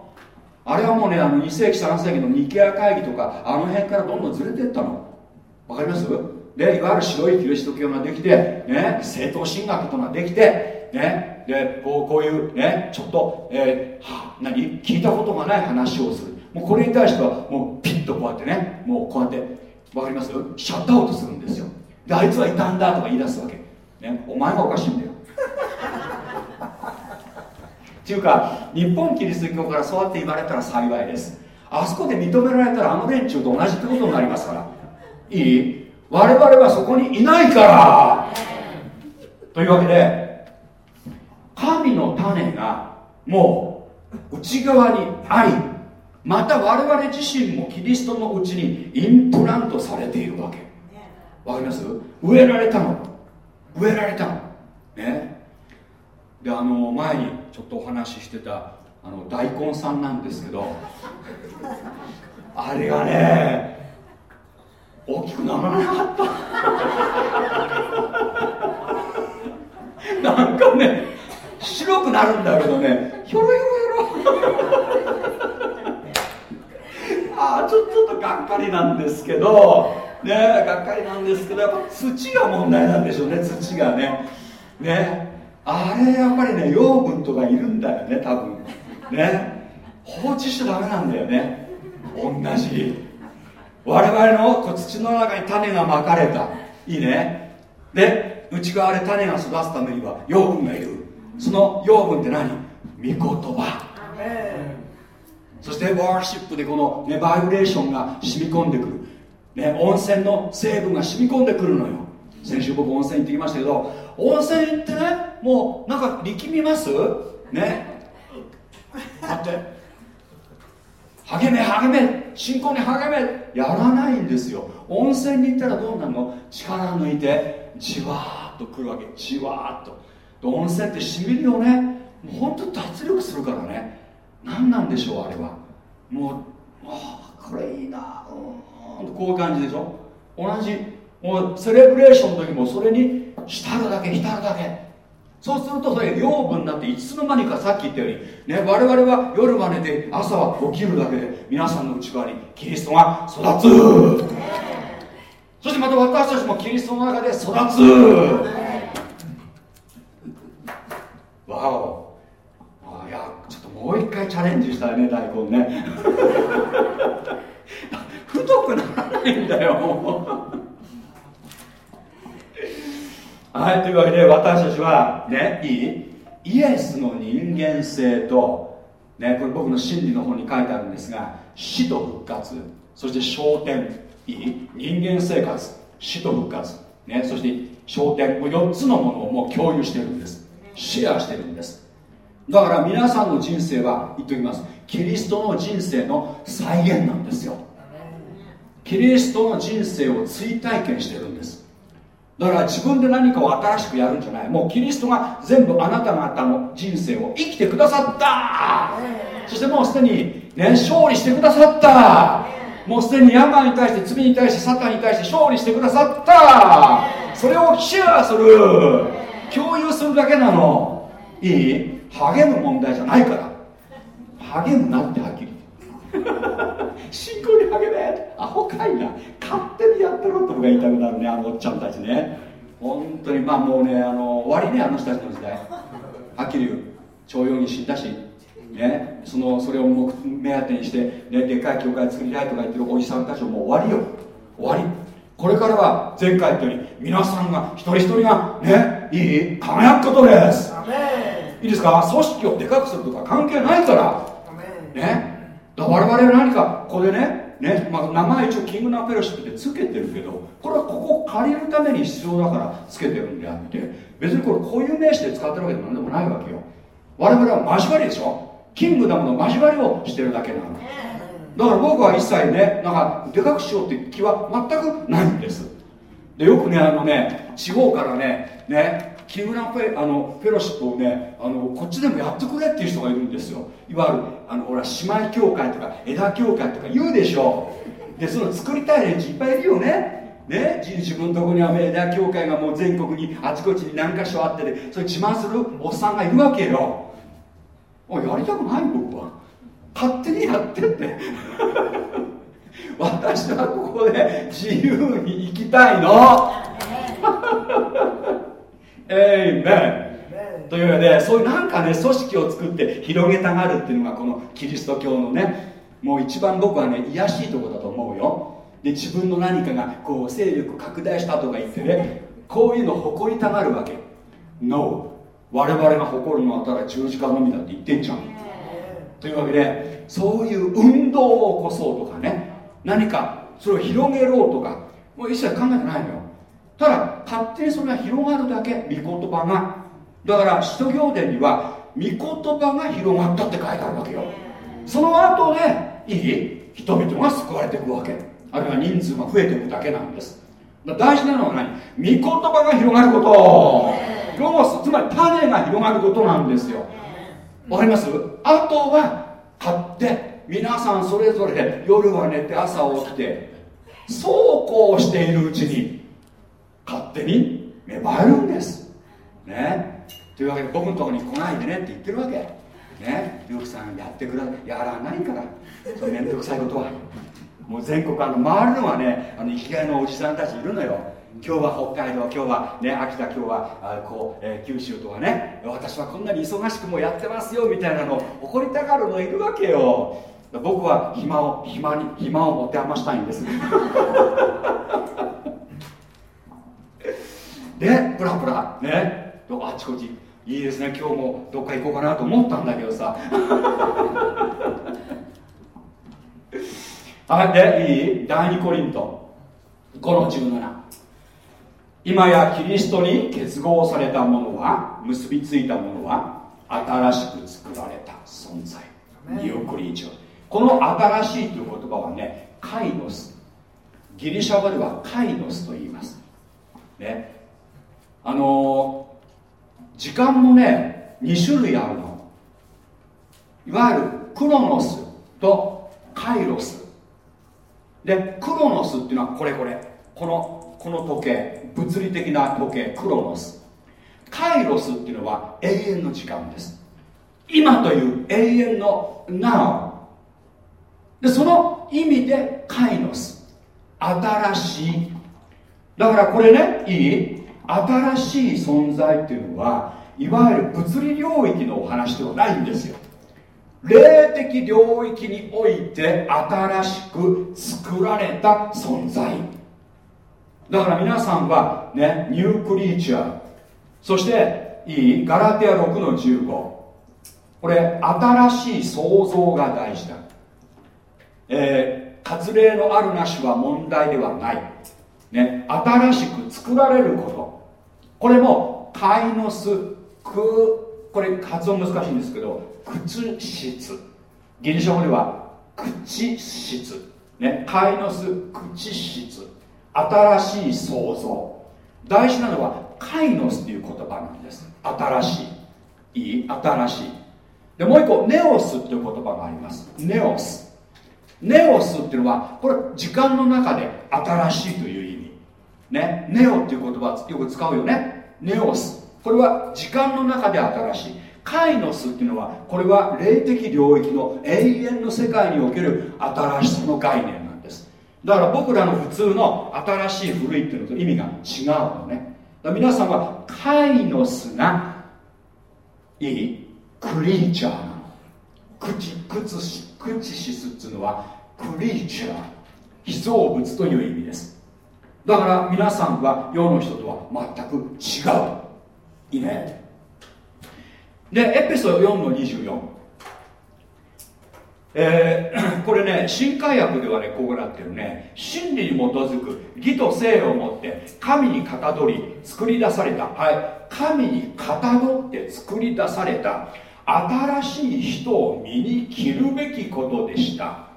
あれはもうねあの2世紀3世紀のニケア会議とかあの辺からどんどんずれていったの。わかります？でいわゆる白いキリスト教ができて、ね、正統神学とかできて、ね、でこうこういうねちょっと、えー、は何？聞いたことがない話をする。もうこれに対してはもうピッとこうやってねもうこうやってわかります？シャットアウトするんですよ。であいつは異端だとか言い出すわけ、ね、お前がおかしいんだよ。っていうか日本キリスト教からそうやって言われたら幸いです。あそこで認められたらあの連中と同じってことになりますから。いい？我々はそこにいないから。というわけで神の種がもう内側にありまた我々自身もキリストのうちにインプラントされているわけ。わかります？植えられたの。植えられたの。ね。であの前にちょっとお話ししてたあの大根さんなんですけどあれがね大きくならなかった。なんかね白くなるんだけどねひょろひょろひょろ。ああちょっとがっかりなんですけどねがっかりなんですけどやっぱ土が問題なんでしょうね土がね。ね。あれやっぱりね養分とかいるんだよね多分。ね。放置しちゃダメなんだよね。同じ。我々の土の中に種がまかれた。いいね。で内側で種が育つためには養分がいる。その養分って何？御言葉。そしてワーシップでこの、ね、バイブレーションが染み込んでくる、ね、温泉の成分が染み込んでくるのよ。先週僕温泉行ってきましたけど温泉行ってねもうなんか力みます？ね？だって。励め励め。信仰に励め。やらないんですよ。温泉に行ったらどうなるの？力抜いてじわーっとくるわけ。じわーっと。温泉ってしみるよね。もうほんと脱力するからね。何なんでしょうあれは。もうああこれいいなうん。こういう感じでしょ？同じもうセレブレーションの時もそれに浸るだけ浸るだけ。そうするとそれ養分になっていつの間にかさっき言ったように、ね、我々は夜は寝て朝は起きるだけで皆さんの内側にキリストが育つ。そしてまた私たちもキリストの中で育つ。わお。あいやちょっともう一回チャレンジしたいね大根ね。太くならないんだよはいというわけで私たちはねいい？イエスの人間性とねこれ僕の真理の本に書いてあるんですが死と復活。そして昇天。いい？人間生活。死と復活。ねそして昇天。もう4つのものをもう共有してるんです。シェアしてるんです。だから皆さんの人生は言っておきます。キリストの人生の再現なんですよ。キリストの人生を追体験してるんです。だから自分で何かを新しくやるんじゃない。もうキリストが全部あなた方の人生を生きてくださった。そしてもうすでに、ね、勝利してくださった。もうすでに病に対して罪に対してサタンに対して勝利してくださったそれをシェアする共有するだけなのいい励む問題じゃないから励むなってはっきり信仰に励めアホかいな。勝手にやってろって僕が言いたくなるねあのおっちゃんたちね。本当に。まあもうねあの終わりねあの人たちの時代。はっきり言う。徴用に死んだし。ね、そのそれを目当てにして、ね、でかい教会作りたいとか言ってるおじさんたちももう終わりよ。終わり。これからは前回言ったように皆さんが一人一人がねいい輝くことです。いいですか？組織をでかくするとか関係ないから。ねら我々は何かここでねね、まあ、名前一応キングナフェロシップってつけてるけどこれはここを借りるために必要だからつけてるんであって別にこれこういう名詞で使ってるわけでも何でもないわけよ。我々は交わりでしょ？キングダムの交わりをしてるだけなの。だから僕は一切ねなんかでかくしようって気は全くないんです。でよくねあのね地方からねねキムラフェあのフェロシップをねあのこっちでもやってくれっていう人がいるんですよ。いわゆるあのほら姉妹教会とか枝教会とか言うでしょ。でその作りたい連中いっぱいいるよね。ね自分のとこには枝教会がもう全国にあちこちに何か所あってでそれ自慢するおっさんがいるわけよ。やりたくない僕は。勝手にやってって。私はここで自由に生きたいの。えいめんというわけでそういうなんかね組織を作って広げたがるっていうのがこのキリスト教のねもう一番僕はね癒しいとこだと思うよ。で自分の何かがこう勢力拡大したとか言ってねこういうの誇りたがるわけ。No. 我々が誇るのはただ十字架のみだって言ってんじゃん。というわけでそういう運動を起こそうとかね何かそれを広げろうとかもう一切考えてないのよただ勝手にそれが広がるだけ御言葉がだから使徒行伝には御言葉が広がったって書いてあるわけよ。その後でいい人々が救われていくわけ。あるいは人数が増えていくだけなんです。大事なのは何？御言葉が広がること。ロゴスつまり種が広がることなんですよ。わかります？あとは買って皆さんそれぞれ夜は寝て朝起きてそうこうしているうちに勝手に芽生えるんです。ね。というわけで僕のとこに来ないでねって言ってるわけ。ね。ルークさんやってくだやらないから。その面倒くさいことは。もう全国あの回るのはねあの生きがいのおじさんたちいるのよ。今日は北海道今日はね秋田今日はあこう、えー、九州とかね私はこんなに忙しくもやってますよみたいなの怒りたがるのいるわけよ。僕は暇を暇に暇を持て余したいんです。でプラプラね。あちこち。いいですね今日も。どっか行こうかなと思ったんだけどさ。はいでいい？第2コリント。5の17今やキリストに結合されたものは結びついたものは新しく作られた存在。ニオクリーチョこの新しいという言葉はねカイノス。ギリシャ語ではカイノスと言いますね。あのー、時間もね2種類あるの。いわゆるクロノスとカイロス。でクロノスっていうのはこれこれ。このこの時計物理的な時計クロノス。カイロスっていうのは永遠の時間です。今という永遠の Now でその意味でカイノス。新しいだからこれねいい？新しい存在っていうのはいわゆる物理領域のお話ではないんですよ。霊的領域において新しく作られた存在。だから皆さんはねニュークリーチャー。そしていい？ガラテア6の15これ新しい創造が大事だ。えー、割礼のあるなしは問題ではない。ね新しく作られること。これもカイノスクこれ発音難しいんですけど屈質。ギリシャ語では口質。ねカイノス口質。新しい創造。大事なのはカイノスっていう言葉なんです。新しい。いい新しい。でもう一個ネオスっていう言葉があります。ネオス。ネオスっていうのはこれ時間の中で新しいという意味。ねネオっていう言葉よく使うよね。ネオス。これは時間の中で新しい。カイノスっていうのはこれは霊的領域の永遠の世界における新しさの概念なんです。だから僕らの普通の新しい古いっていうのと意味が違うのね。皆さんはカイノスがいいクリーチャーなの。口靴しクチシスっていうのはクリーチャー。被造物という意味です。だから皆さんは世の人とは全く違ういいね。でエペソ4の24えー、これね新海訳ではねこうなってるね。真理に基づく義と性を持って神にかたどり作り出された。はい。神にかたどって作り出された。新しい人を身に着るべきことでした。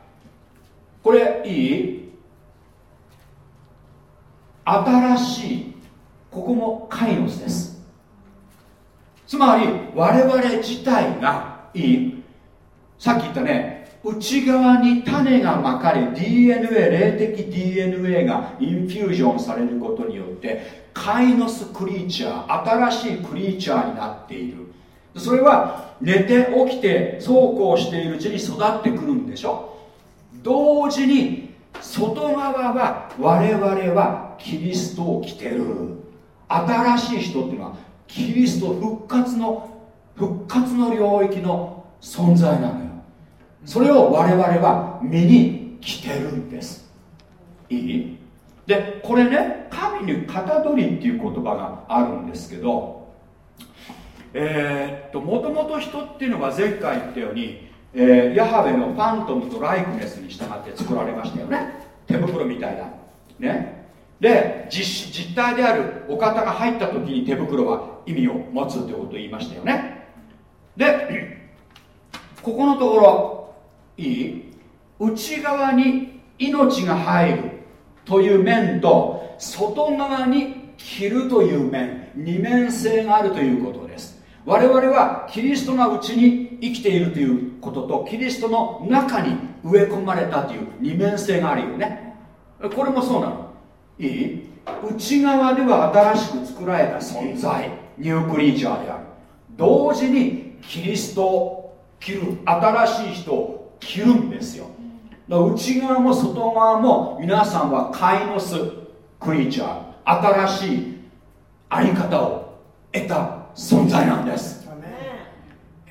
これいい？新しいここもカイノスです。つまり我々自体がいい。さっき言ったね内側に種がまかれ DNA 霊的 DNA がインフュージョンされることによってカイノスクリーチャー新しいクリーチャーになっている。それは寝て起きてそうこうしているうちに育ってくるんでしょ。同時に外側は我々はキリストを着てる。新しい人っていうのはキリスト復活の復活の領域の存在なのよ。それを我々は身に着てるんです。いい？でこれね神にかたどりっていう言葉があるんですけどえー、っともともと人っていうのは前回言ったように、えー、ヤハベのファントムとライクネスに従って作られましたよね。手袋みたいなね。で実実体であるお方が入った時に手袋は意味を持つってことを言いましたよね。で ここのところいい？内側に命が入るという面と外側に着るという面。二面性があるということです。我々はキリストのうちに生きているということとキリストの中に植え込まれたという二面性があるよね。これもそうなの。いい？内側では新しく作られた存在。ニュークリーチャーである。同時にキリストを着る新しい人を着るんですよ。だから内側も外側も皆さんはカイノスクリーチャー。新しいあり方を得た。存在なんです。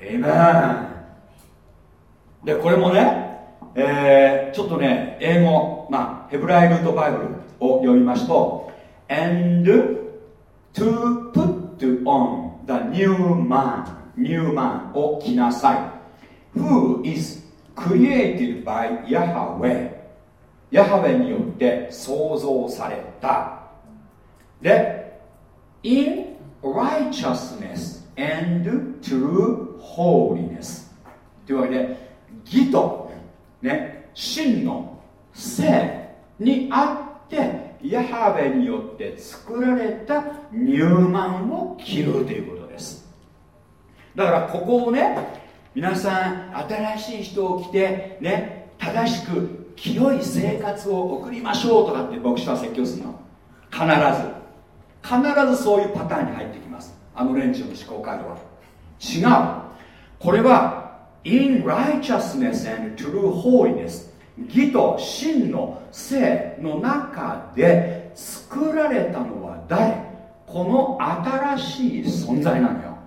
エイメンでこれもね、えー、ちょっとね英語、まあ、ヘブライルートバイブルを読みますと and to put on the new man new man を着なさい。Who is created by Yahweh ヤハウェによって創造された。で in righteousness and true holiness. というわけで義と、ね、真の性にあってヤハウェによって作られた入門を着るということです。だからここをね皆さん新しい人を着てね正しく清い生活を送りましょうとかって牧師は説教するの。必ず。必ずそういうパターンに入ってきます。あの連中の思考回路は。違う。これは in righteousness and true holiness 義と真の性の中で作られたのは誰？この新しい存在なのよ。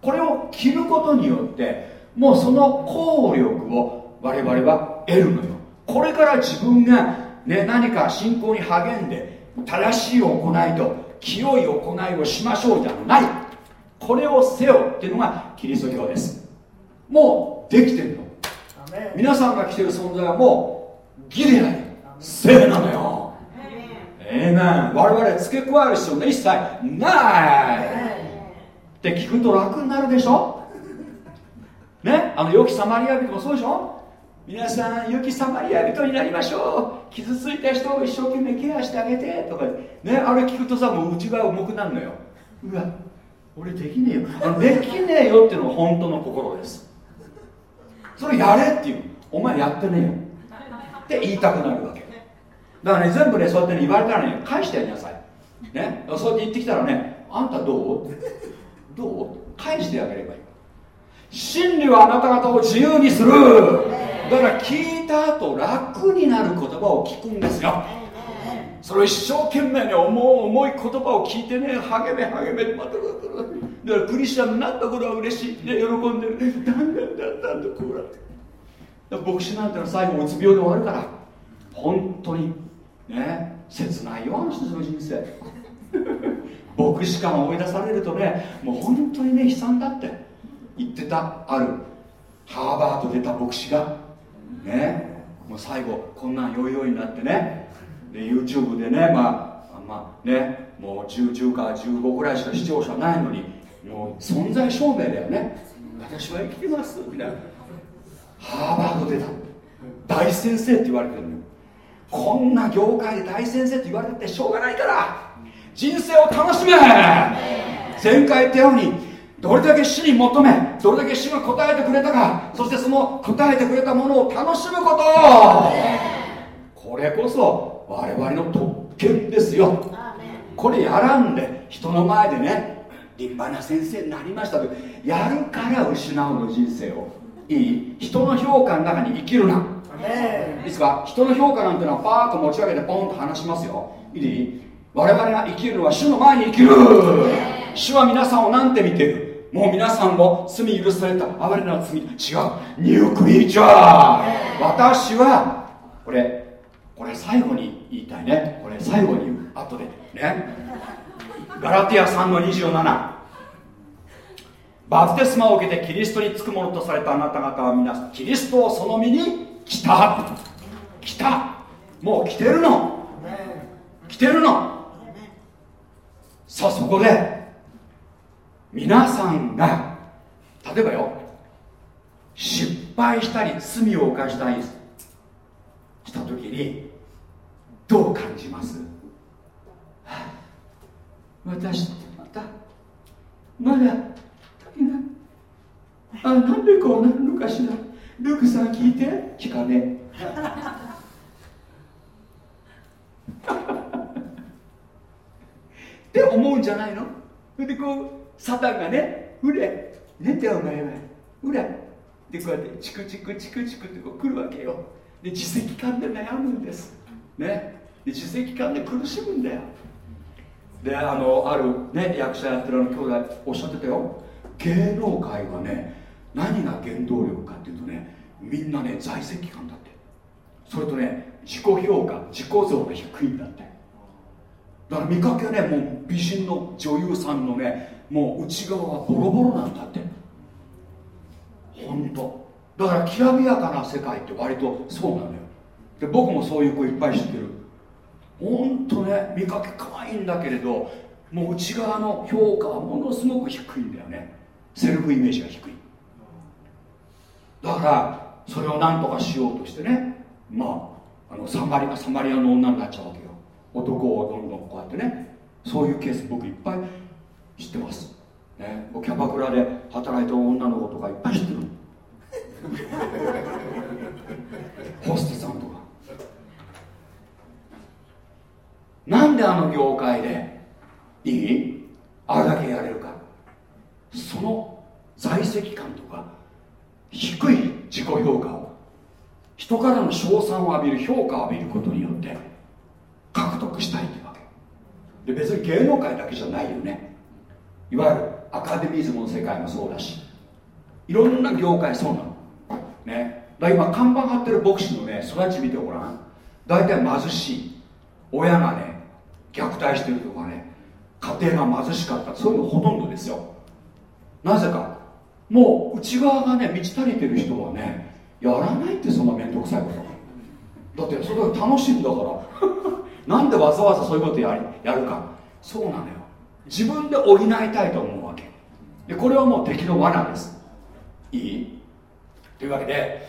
これを着ることによってもうその効力を我々は得るのよ。これから自分が、ね、何か信仰に励んで正しい行いと清い行いをしましょうじゃない。これをせよっていうのがキリスト教です。もうできてるの。皆さんが来てる存在はもう義であり聖なのよ。ええな我々付け加える必要ね一切ない。って聞くと楽になるでしょ？ね？あの良きサマリア人もそうでしょ？皆さん良きサマリア人になりましょう。傷ついた人を一生懸命ケアしてあげて。とか。ねあれ聞くとさもう内側重くなるのよ。うわ俺できねえよ。できねえよっていうのが本当の心です。それやれっていう。お前やってねえよ。って言いたくなるわけ。だからね全部ねそうやって、ね、言われたらね返してやりなさい。ね。そうやって言ってきたらねあんたどう？どう？返してあげればいい。真理はあなた方を自由にする。だから聞いた後楽になる言葉を聞くんですよ。それを一生懸命ね重重い言葉を聞いてね励め励めまただからクリスチャンになったことは嬉しい、ね、喜んでるだんだんだんだんとこうなって牧師なんてのは最後うつ病で終わるから本当にね切ないよあの人その人生牧師館を追い出されるとねもう本当にね悲惨だって言ってたあるハーバード出た牧師がね。もう最後こんなんよいよいになってね。で YouTube でねまあまあねもう10中か15ぐらいしか視聴者ないのにもう存在証明だよね。私は生きてますみたいな。ハーバード出た。大先生って言われてるのよ。こんな業界で大先生って言われててしょうがないから人生を楽しめ。前回言ったようにどれだけ死に求めどれだけ死が答えてくれたかそしてその答えてくれたものを楽しむこと。これこそ我々の特権ですよ。これやらんで人の前でね立派な先生になりましたと。やるから失うの人生を。いい？人の評価の中に生きるな。いいですか？人の評価なんてのはパーッと持ち上げてポンと話しますよ。いい？我々が生きるのは主の前に生きる。主は皆さんを何て見てる？もう皆さんも罪許された哀れな罪違う。ニュークリーチャー私はこれこれ最後に言いたいね。これ最後に言う。後で。ね。ガラティア3の27バプテスマを受けてキリストにつくものとされたあなた方は皆キリストをその身に来た。来た。もう来てるの。来てるの。さあそこで皆さんが例えばよ失敗したり罪を犯したりした時にどう感じます、はあ、私またまだ足りない。あなんでこうなるのかしら？ルークさん聞いて。聞かね。って思うんじゃないの？でこうサタンがね「うれ寝てお前はうれ」でこうやってチクチクチクチクってこう来るわけよ。で自責感で悩むんです。ね。で自責感で苦しむんだよであのある、ね、役者やってるあの兄弟おっしゃってたよ。芸能界はね何が原動力かっていうとねみんなね在籍感だって。それとね自己評価自己像が低いんだって。だから見かけねもう美人の女優さんのねもう内側はボロボロなんだって。本当。だからきらびやかな世界って割とそうなのよ。で僕もそういう子いっぱい知ってる。本当ね見かけ可愛いんだけれどもう内側の評価はものすごく低いんだよね。セルフイメージが低い。だからそれを何とかしようとしてねまああのサマリアサマリアの女になっちゃうわけよ。男をどんどんこうやってね。そういうケース僕いっぱい知ってます、ね、もうキャバクラで働いた女の子とかいっぱい知ってる ホステさんとか。なんであの業界でいい？あれだけやれるか。その在籍感とか低い自己評価を。人からの称賛を浴びる評価を浴びることによって獲得したいってわけ。で別に芸能界だけじゃないよね。いわゆるアカデミズムの世界もそうだしいろんな業界そうなの。ね。だ今看板張ってる牧師のね育ち見てごらん。大体貧しい。親がね虐待してるとかね家庭が貧しかった。そういうのほとんどですよ。なぜか。もう内側がね満ち足りてる人はねやらないってそんな面倒くさいこと。だってそれ楽しいんだから。なんでわざわざそういうことややるか。そうなのよ。自分で補いたいと思うわけ。でこれはもう敵の罠です。いい？というわけで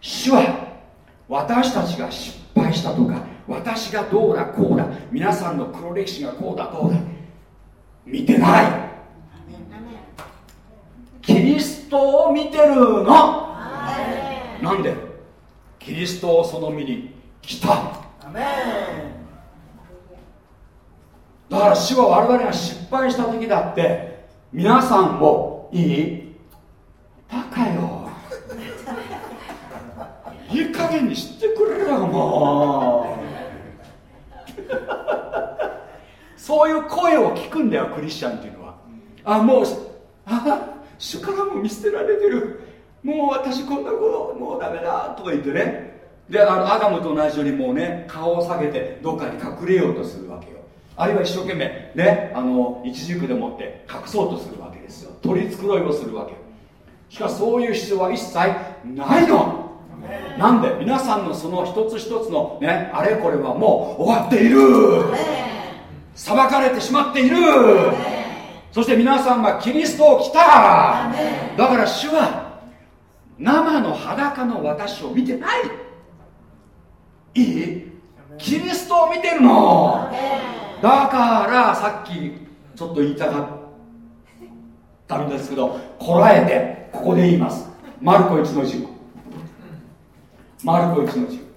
主は私たちが失敗したとか私がどうだこうだ皆さんの黒歴史がこうだこうだ見てない。キリストを見てるの？なんで？キリストをその身に来ただから主は我々が失敗した時だって皆さんもいい？バカよ。いい加減にしてくれよもう。そういう声を聞くんだよクリスチャンっていうのは。あもうあ主からも見捨てられてる。もう私こんなこともうダメだとか言ってね。であのアダムと同じようにもうね顔を下げてどっかに隠れようとするわけよ。あるいは一生懸命ねあの一軸でもって隠そうとするわけですよ。取り繕いをするわけ。しかしそういう必要は一切ないの。なんで皆さんのその一つ一つのねあれこれはもう終わっている。裁かれてしまっている。そして皆さんはキリストを来た。だから主は生の裸の私を見てない。いい？キリストを見てるのだからさっきちょっと言いたかったんですけどこらえてここで言います。マルコ1の10マルコ1の10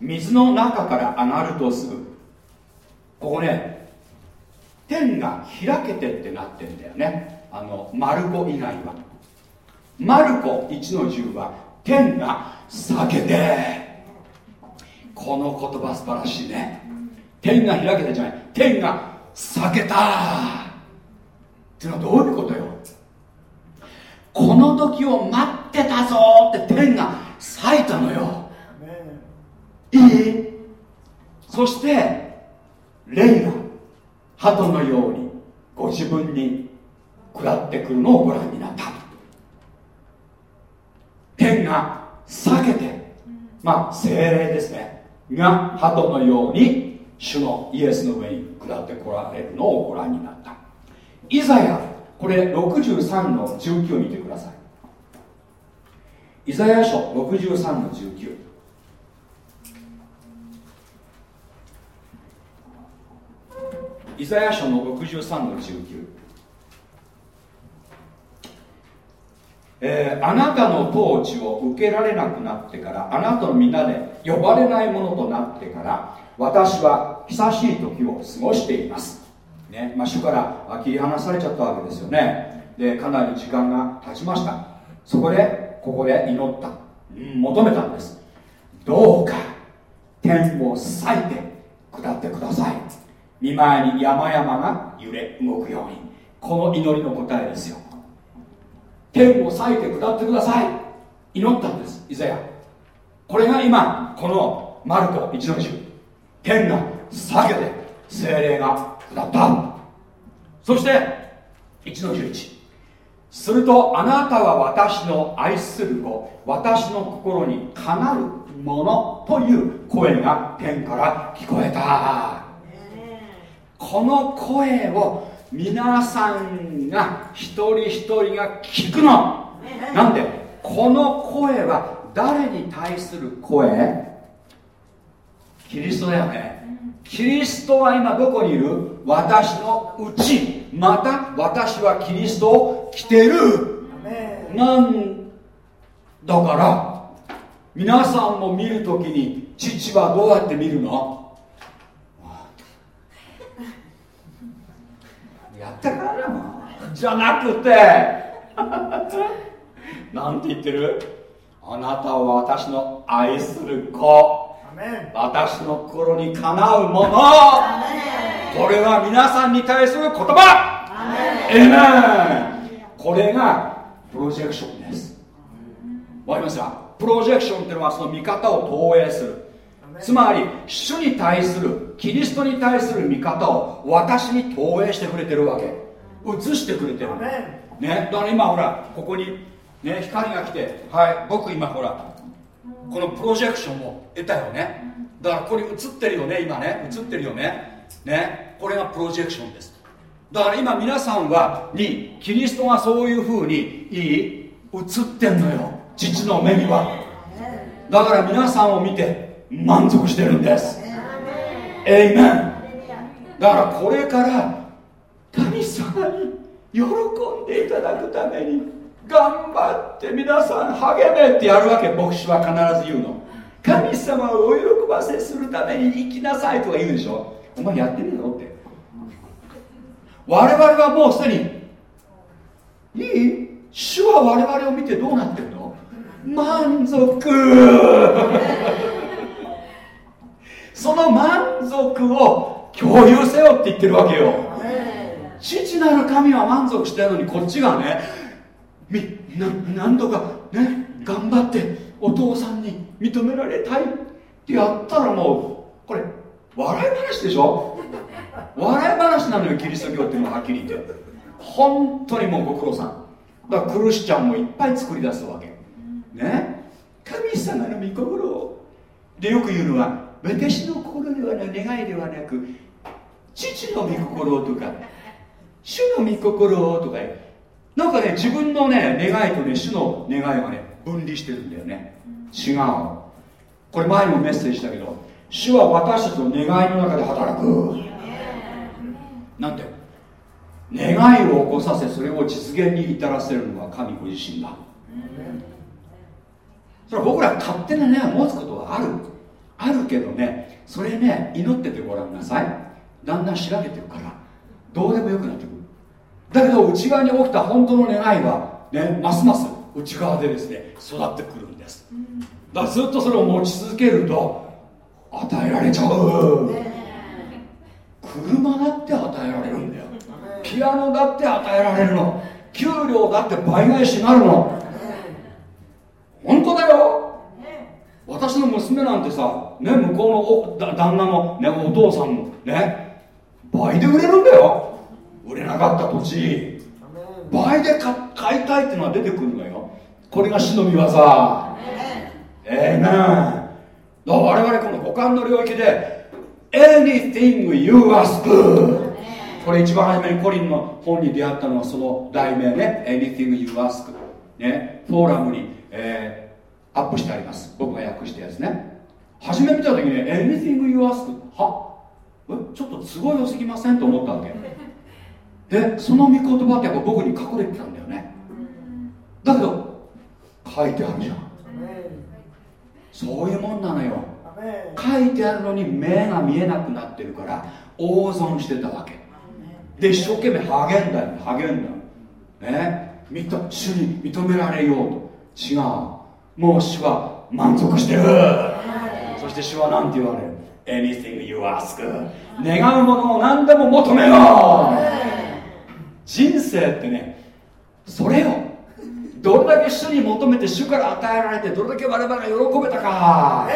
水の中から上がるとすぐここね天が開けてってなってんだよね。あのマルコ以外は。マルコ1の10は天が裂けてこの言葉素晴らしいね。天が開けてじゃない。天が裂けた。っていうのはどういうことよ。この時を待ってたぞって天が裂いたのよ。いい？そして霊が鳩のようにご自分に下ってくるのをご覧になった天が裂けてまあ精霊ですね。が鳩のように主のイエスの上に下ってこられるのをご覧になった。イザヤこれ63の19見てください。イザヤ書63の19イザヤ書の63の19えー、あなたの統治を受けられなくなってからあなたの皆で呼ばれないものとなってから私は久しい時を過ごしています。ねまあ、主から切り離されちゃったわけですよね。でかなり時間が経ちました。そこでここで祈った、うん、求めたんです。どうか天を裂いて下ってください。見舞いに山々が揺れ動くように。この祈りの答えですよ。天を裂いて下ってください。祈ったんですイザヤ。これが今このマルコ1の10天が裂けて精霊が下った。そして1の11するとあなたは私の愛する子私の心にかなるものという声が天から聞こえた。この声を皆さんが一人一人が聞くの。なんでこの声は誰に対する声？キリストだよね。キリストは今どこにいる？私のうち。また私はキリストを着てる。なんだから皆さんも見るときに父はどうやって見るの？やったからじゃなくて。なんて言ってる？あなたは私の愛する子。私の心にかなうもの。これは皆さんに対する言葉。エメン。これがプロジェクションです。わかりますか？プロジェクションっていうのはその見方を投影するつまり主に対するキリストに対する見方を私に投影してくれてるわけ。映してくれてるねだから今ほらここにね光が来てはい僕今ほらこのプロジェクションを得たよね。だからこれ映ってるよね今ね。映ってるよね。ねこれがプロジェクションです。だから今皆さんはにキリストがそういうふうにいい映ってんのよ。父の目には。だから皆さんを見て満足してるんです。エイメンだからこれから神様に喜んでいただくために頑張って皆さん励めってやるわけ牧師は必ず言うの。神様をお喜ばせするために生きなさいとか言うでしょ。お前やってみろって。我々はもうすでにいい？主は我々を見てどうなってるの？満足。その満足を共有せよって言ってるわけよ。父なる神は満足してるのにこっちがねみななんとかね頑張ってお父さんに認められたいってやったらもうこれ笑い話でしょ？笑い話なのよキリスト教っていうのははっきり言って。本当にもうご苦労さん。だからクルシチャンもいっぱい作り出すわけ。ね？神様の御心を。でよく言うのは私の心ではな願いではなく父の御心とか主の御心とかなんかね自分のね願いとね主の願いがね分離してるんだよね。違うこれ前にもメッセージしたけど主は私たちの願いの中で働く。なんて願いを起こさせそれを実現に至らせるのが神ご自身だ。それは僕ら勝手な願いを持つことはある。あるけどねそれね祈っててごらんなさい。だんだん調べてるからどうでもよくなってくる。だけど内側に起きた本当の願いはねますます内側でですね育ってくるんです。だからずっとそれを持ち続けると与えられちゃう。車だって与えられるんだよ。ピアノだって与えられるの。給料だって倍返しになるの。本当だよ私の娘なんてさ、ね、向こうの旦那の、ね、お父さんもね倍で売れるんだよ。売れなかった土地。倍で買いたいっていうのが出てくるのよ。これが死の見業ええなだ我々この五感の領域で Anything you ask これ一番初めにコリンの本に出会ったのはその題名ね。Anything you ask ね。フォーラムに、えー、アップしてあります。僕が訳したやつね。初め見た時に Anything you ask は？え？ちょっと都合良すぎませんと思ったわけ。でその御言葉ってやっぱ僕に隠れてたんだよね。だけど書いてあるじゃん。そういうもんなのよ。書いてあるのに目が見えなくなってるから大損してたわけ。で一生懸命励んだよ。励んだ。ね？主に認められようと。違う。もう主は満足してる。そして主は何て言われる？Anything you ask 願うものを何でも求めよう人生ってねそれよ。どれだけ主に求めて主から与えられてどれだけ我々が喜べたか。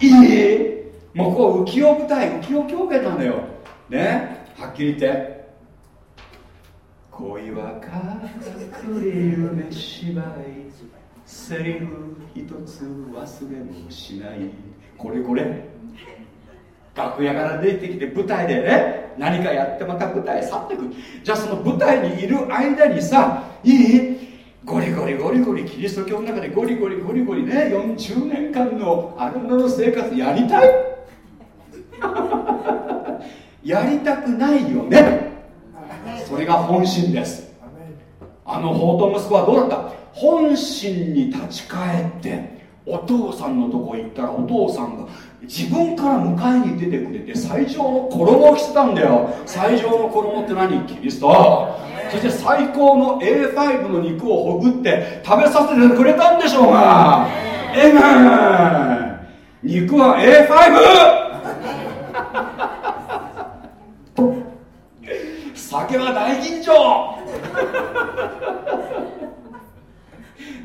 いい？もうこう浮世舞台浮世狂言なのよ。ね？はっきり言って。恋は隠れ夢芝居セリフ一つ忘れもしない。これこれ。楽屋から出てきて舞台でね。何かやってまた舞台去ってく。じゃあその舞台にいる間にさいい？ゴリゴリゴリゴリキリスト教の中でゴリゴリゴリゴリね。40年間のあるの生活やりたい？やりたくないよね。それが本心です。あの法と息子はどうだった？本心に立ち返ってお父さんのとこ行ったらお父さんが自分から迎えに出てくれて最上の衣を着てたんだよ。最上の衣って何キリスト？そして最高の A5 の肉をほぐって食べさせてくれたんでしょうが。えめ肉は A5 酒は大吟醸。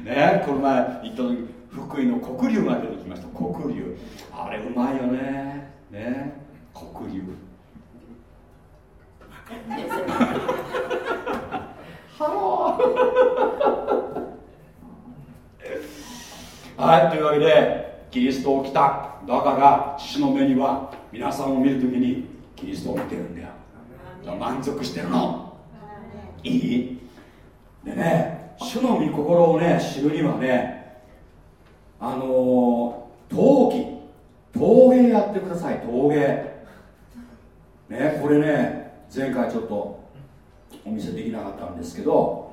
ねこの前行った時福井の黒龍が出てきました。黒龍。あれうまいよね。ね黒龍。 hello。はいというわけでキリストを着た。だから父の目には皆さんを見るときにキリストを見てるんだよ。満足してるの。いい？でね主の御心をね知るにはねあの、陶器陶芸やってください陶芸。ねこれね前回ちょっとお見せできなかったんですけど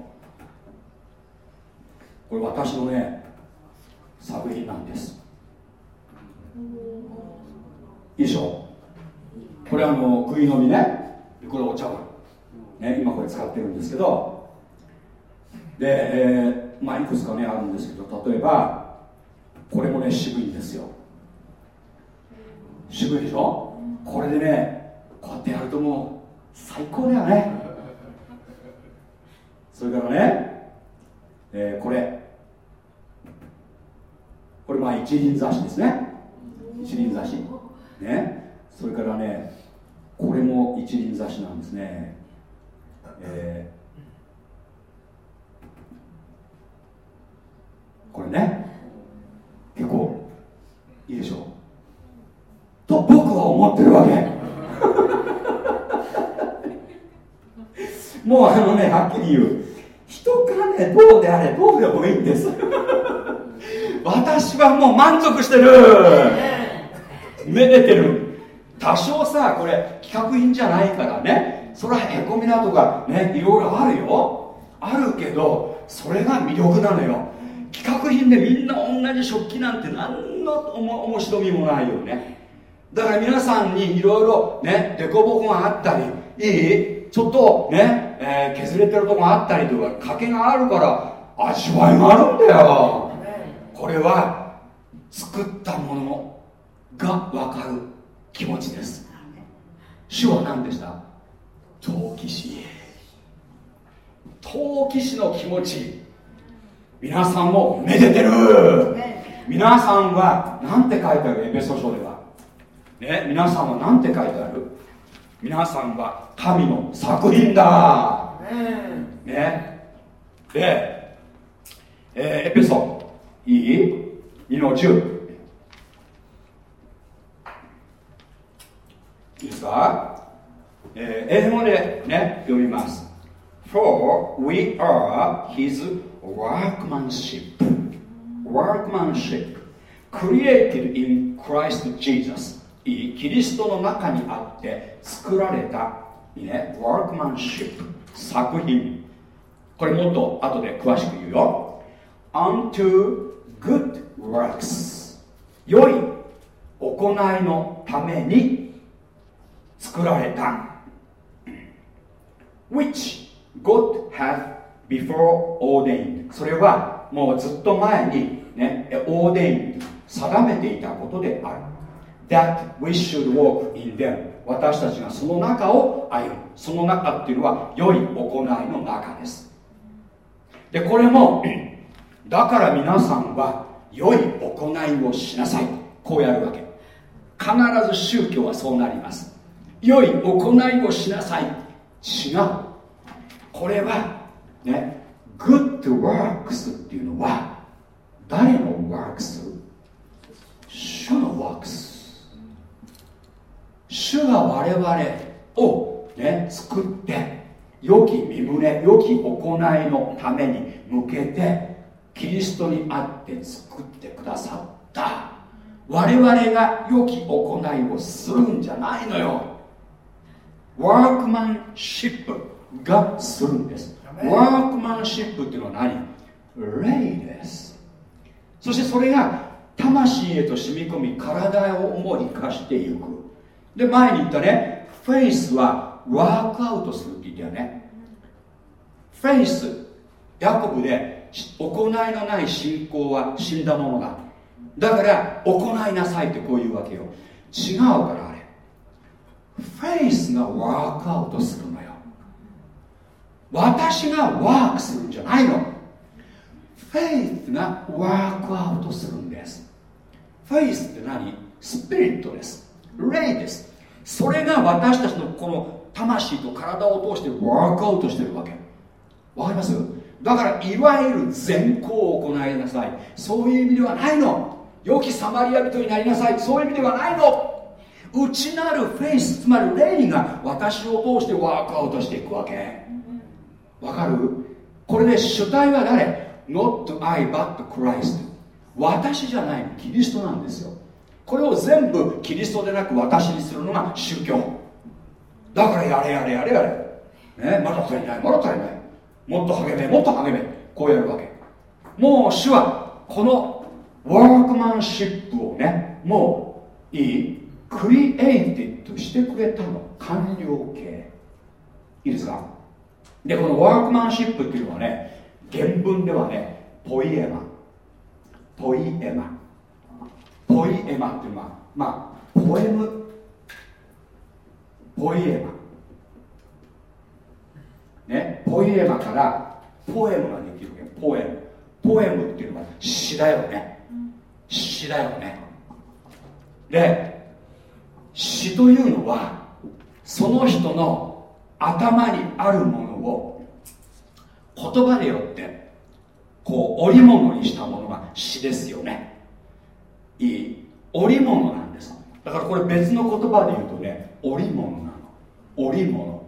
これ私のね作品なんです。いいでしょ？これあの食い飲みねこれお茶碗、ね、今これ使ってるんですけどで、えー、まあいくつかねあるんですけど例えばこれもね渋いんですよ。渋いでしょ？これでねこうやってやるともう最高だよね。それからね、えー、これ。これまあ一輪挿しですね。一輪挿し。ね。それからねこれも一輪挿しなんですね、えー、これね。結構いいでしょ。うと僕は思ってるわけ。もうあのねはっきり言う。人がねどうであれどうでもいいんです。私はもう満足してる。めでてる。多少さこれ企画品じゃないからね。それはへこみだとかねいろいろあるよ。あるけどそれが魅力なのよ。企画品でみんな同じ食器なんて何の面白みもないよね。だから皆さんにいろいろね凸凹があったりいいちょっとね、えー、削れてるとこがあったりとか賭けがあるから味わいがあるんだよ。これは作ったものが分かる気持ちです。主は何でした？陶器師。陶器師の気持ち。皆さんもめでてる。皆さんは何て書いてある？エペソ書では。ね皆さんは何て書いてある？皆さんは神の作品だ。ね。で、えー、エペソいい ?2 の10いいですか、えー、英語でね読みます。For we are his workmanship。workmanship。Created in Christ Jesus。キリストの中にあって作られた、ね、ワークマンシップ。作品。これもっと後で詳しく言うよ。Unto good works。良い行いのために作られた。Which God hath before ordained. それはもうずっと前にね ordained 定めていたことである。That we should walk in them. 私たちがその中を歩む。その中っていうのは良い行いの中です。でこれもだから皆さんは良い行いをしなさい。こうやるわけ。必ず宗教はそうなります。良い行いをしなさい。違う。これはね good works っていうのは誰の works? 主の works 主が我々を、ね、作って良き身胸良き行いのために向けてキリストにあって作ってくださった。我々が良き行いをするんじゃないのよ。ワークマンシップがするんです。ワークマンシップっていうのは何？霊ですそしてそれが魂へと染み込み体を主に生かしていく。で前に言ったねフェイスはワークアウトするって言ったよね。フェイスヤコブで行いのない信仰は死んだものだ。だから行いなさいってこういうわけよ。違うからあれ。faith が work out するのよ私が work するんじゃないの。 faith が work out するんです。 faith って何？ spirit です。霊です。それが私たちのこの魂と体を通して work out してるわけ。わかります？だからいわゆる善行を行いなさい。そういう意味ではないの。良きサマリア人になりなさい。そういう意味ではないの。内なるフェイスつまり霊が私を通してワークアウトしていくわけ。わかる？これで主体は誰 ?Not I but Christ 私じゃないキリストなんですよ。これを全部キリストでなく私にするのが宗教。だからやれやれやれやれ、ね、まだ足りない。まだ足りない。もっと励めもっと励め。こうやるわけ。もう主はこのワークマンシップをねもういい。クリエイティッドしてくれたの。完了形いいですか？でこのワークマンシップっていうのはね原文ではねポイエマ。ポイエマ。ポイエマっていうのはまあポエム。ポイエマ。ね、ポイエマからポエムができるわけ。ポエム。ポエムっていうのは詩だよね。詩だよね。で詩というのはその人の頭にあるものを言葉でよってこう織物にしたものが詩ですよね。いい織物なんです。だからこれ別の言葉で言うとね織物なの。織物。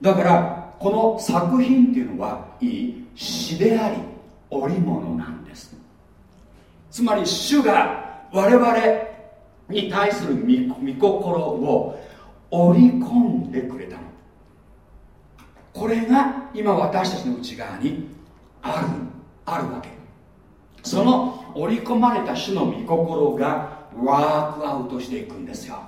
だからこの作品っていうのはいい詩であり織物なんです。つまり主が我々に対する御心を織り込んでくれたの。これが今私たちの内側にあるあるわけ。その織り込まれた主の御心がワークアウトしていくんですよ。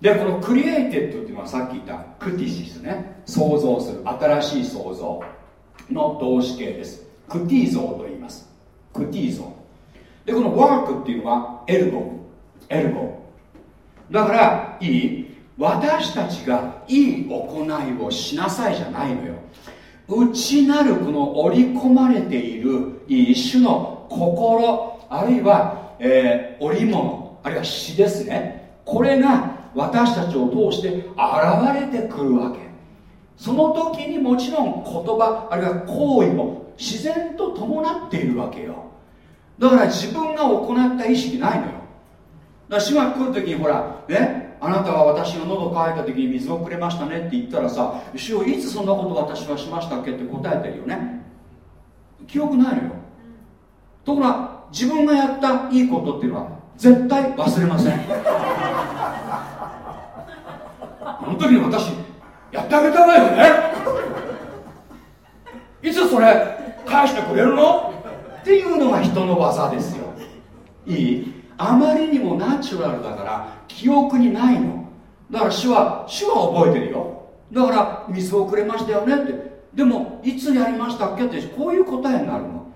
でこの created っていうのはさっき言ったκτίσιςね。想像する。新しい創造の動詞形です。κτίζωと言います。κτίζω。でこの work っていうのはέργο έργοだからいい私たちがいい行いをしなさいじゃないのよ。内なるこの織り込まれている一種の心あるいは、えー、織物あるいは詩ですね。これが私たちを通して現れてくるわけ。その時にもちろん言葉あるいは行為も自然と伴っているわけよ。だから自分が行った意識ないのよ。ら主が来る時にほらねあなたは私が喉乾いた時に水をくれましたねって言ったらさ主をいつそんなこと私はしましたっけ？って答えてるよね。記憶ないのよ。ところが自分がやったいいことっていうのは絶対忘れません。あの時に私やってあげたわよね。いつそれ返してくれるの？っていうのが人の技ですよ。いい？あまりにもナチュラルだから記憶にないの。だから主は主は覚えてるよ。だから水をくれましたよねって。でもいつやりましたっけってこういう答えになるの。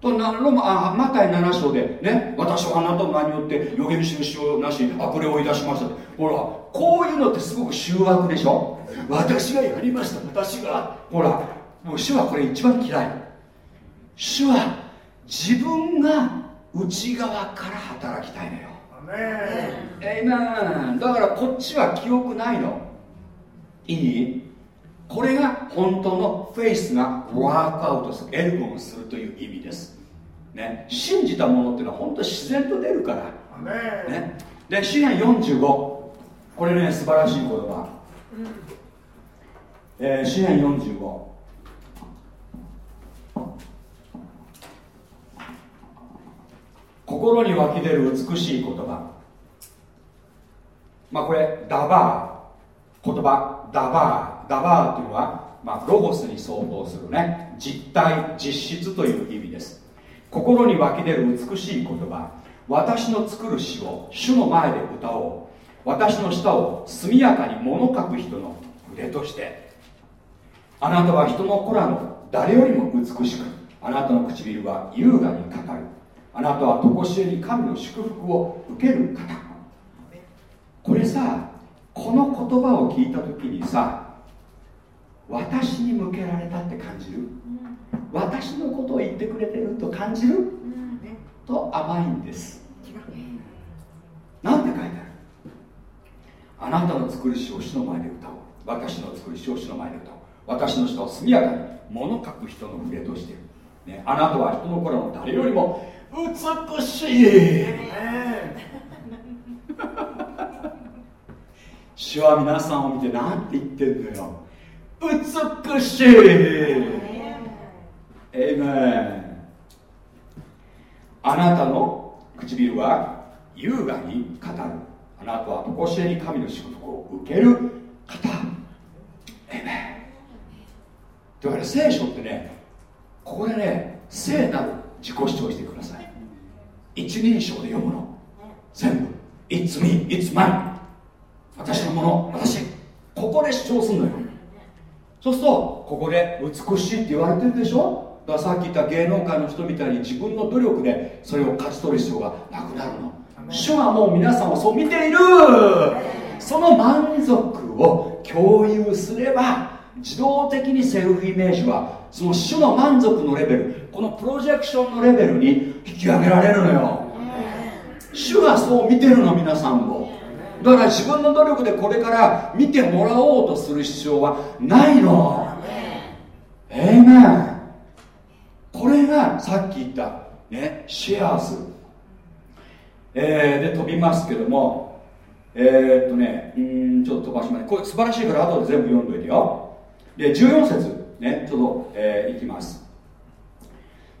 となロマあマタイ7章でね私はあなたの名によって予言印をなし悪霊をいたしましたって。ほらこういうのってすごく醜悪でしょ。私がやりました私が。ほらもう主はこれ一番嫌い。主は自分が内側から働きたいのよ。えいだからこっちは記憶ないの。いい？これが本当のフェイスがワークアウトするエルゴンするという意味です。ね。信じたものっていうのは本当自然と出るから。ね。で詩篇45これね素晴らしい言葉、えー、詩篇45心に湧き出る美しい言葉。まあこれダバー。言葉ダバー。ダバーっていうのは、まあ、ロゴスに相当するね実体実質という意味です。心に湧き出る美しい言葉。私の作る詩を主の前で歌おう。私の舌を速やかに物書く人の腕として。あなたは人の子らの。誰よりも美しくあなたの唇は優雅に語る。あなたは常しえに神の祝福を受ける方これさこの言葉を聞いた時にさ私に向けられたって感じる、私のことを言ってくれてると感じる、と甘いんです。なんて書いてある？あなたの作る詩を主の前で歌おう。私の作る詩を主の前で歌おう。私の舌を速やかに物書く人の腕として。ね、あなたは人の頃の誰よりも美しい。主は皆さんを見て何て言ってんのよ。美しい。エイメンあなたの唇は優雅に語る。あなたは常しえに神の祝福を受ける方。エイメンだから聖書ってねここでね聖なる自己主張してください一人称で読むの。全部。It's me, it's mine 私のもの私。ここで主張すんのよ。そうするとここで美しいって言われてるでしょ？だからさっき言った芸能界の人みたいに自分の努力でそれを勝ち取る必要がなくなるの。主はもう皆さんをそう見ている。その満足を共有すれば自動的にセルフイメージはその主の満足のレベルこのプロジェクションのレベルに引き上げられるのよ。主がそう見てるの皆さんをだから自分の努力でこれから見てもらおうとする必要はないの。ええねこれがさっき言ったねシェアーズ。えー、で飛びますけどもえー、っとねうんちょっと飛ばします。これ素晴らしいから後で全部読んどいてよ。で14節。ねちょっと、えー、いきます。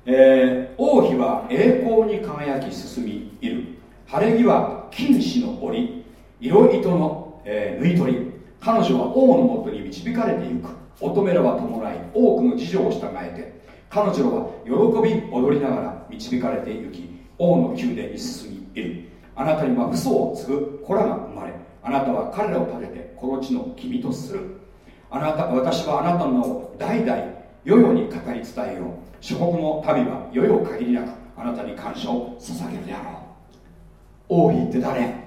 えー、王妃は栄光に輝き進みいる。晴れ着は金糸の織色糸の、えー、縫い取り。彼女は王のもとに導かれていく。乙女らは伴い。多くの事情を従えて。彼女は喜び踊りながら導かれて行き。王の宮殿に進みいる。あなたには嘘を継ぐ子らが生まれ。あなたは彼らを立ててこの地の君とする。あなた私はあなたの代々世々に語り伝えよう。諸国の民は世々限りなくあなたに感謝を捧げるであろう。王妃って誰？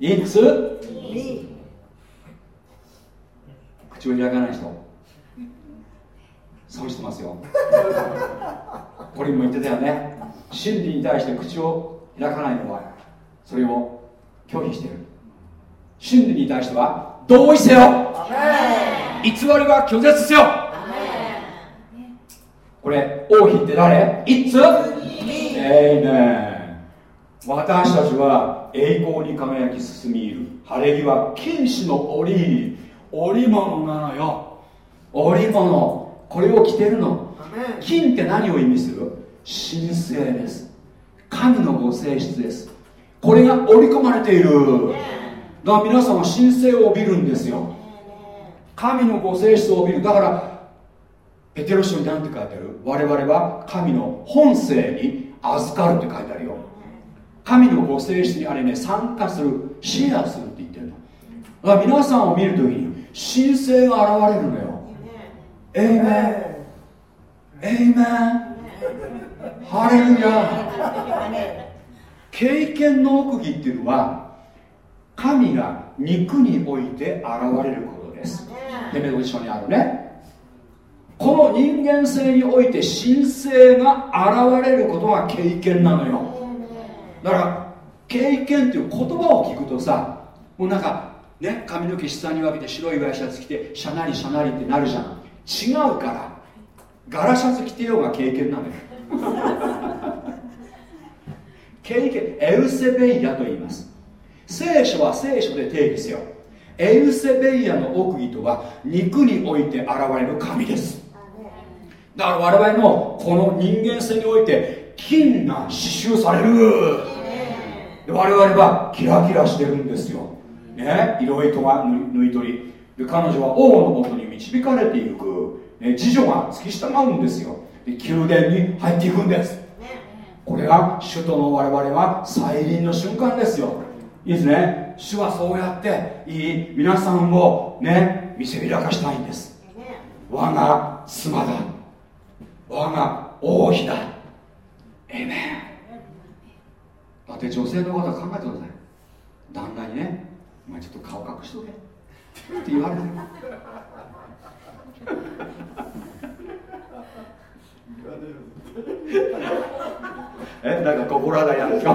いいんです口を開かない人。損してますよ。これも言ってたよね。真理に対して口を開かないのはそれを拒否してる。真理に対しては同意せよ。偽りは拒絶せよ。これ王妃って誰いつ？えいね私たちは栄光に輝き進みいる。晴れ着は金糸の織織物なのよ。織物。これを着てるの。金って何を意味する？神聖です。神のご性質です。これが織り込まれているだから皆さんは神聖を帯びるんですよ。神のご性質を帯びる。だからペテロ書に何て書いてある？我々は神の本性に預かるって書いてあるよ。神のご性質にあれね参加するシェアするって言ってるの。だから皆さんを見るときに神聖が現れるのよ。エイメンエイメンハレルヤ経験の奥義っていうのは神が肉において現れることです。テメド一緒にあるね。この人間性において神聖が現れることが経験なのよ。だから経験っていう言葉を聞くとさもうなんかね髪の毛下に分けて白いワイシャツ着てシャナリシャナリってなるじゃん。違うから。ガラシャツ着てようが経験なのよ。経験エウセベイヤと言います聖書は聖書で定義せよ。エウセベイヤの奥義とは肉において現れる神です。だから我々のこの人間性において金が刺繍される。で我々はキラキラしてるんですよ。ね色糸が縫い取り。で彼女は王のもとに導かれていく、ね、次女が付き従うんですよ。で宮殿に入っていくんです。これが首都の我々は再臨の瞬間ですよ。いいですね。主はそうやっていい皆さんをね見せびらかしたいんです。我が妻だ。我が王妃だ。エメンだって女性の方考えてください。旦那にねお前ちょっと顔隠しとけ。って言われて。えなんか心当たりあるでしょ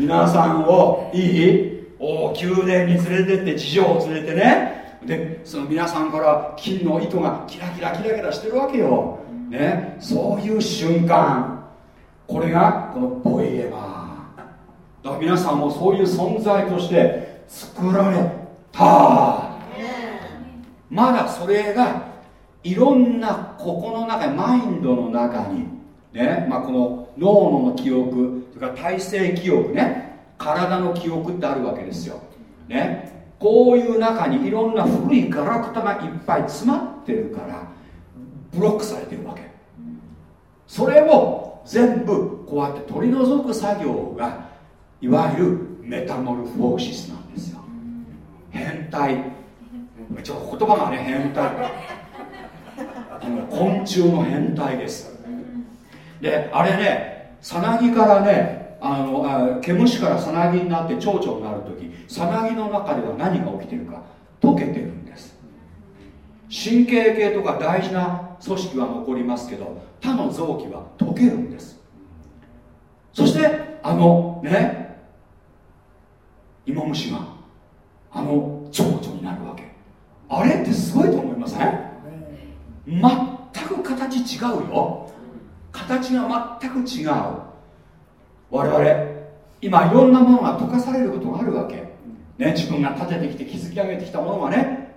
皆さんをいい？お宮殿に連れてって次女を連れてね。でその皆さんから金の糸がキラキラキラキラしてるわけよ、ね、そういう瞬間。これがこのボイエマだから皆さんもそういう存在として作られた。まだそれがいろんなここの中マインドの中にね、まあ、この脳の記憶それから体制記憶ね体の記憶ってあるわけですよ、ね、こういう中にいろんな古いガラクタがいっぱい詰まってるからブロックされてるわけ。それを全部こうやって取り除く作業がいわゆるメタモルフォーシスなんですよ。変態。ちょっと言葉がね変態。あの昆虫の変態です。であれねさなぎからねあのあ毛虫からさなぎになって蝶々になる時さなぎの中では何が起きてるか溶けてるんです。神経系とか大事な組織は残りますけど他の臓器は溶けるんです。そしてあのね芋虫があの蝶々になるわけ。あれってすごいと思いません？全く形違うよ形が全く違う。我々今いろんなものが溶かされることがあるわけ、ね、自分が立ててきて築き上げてきたものがね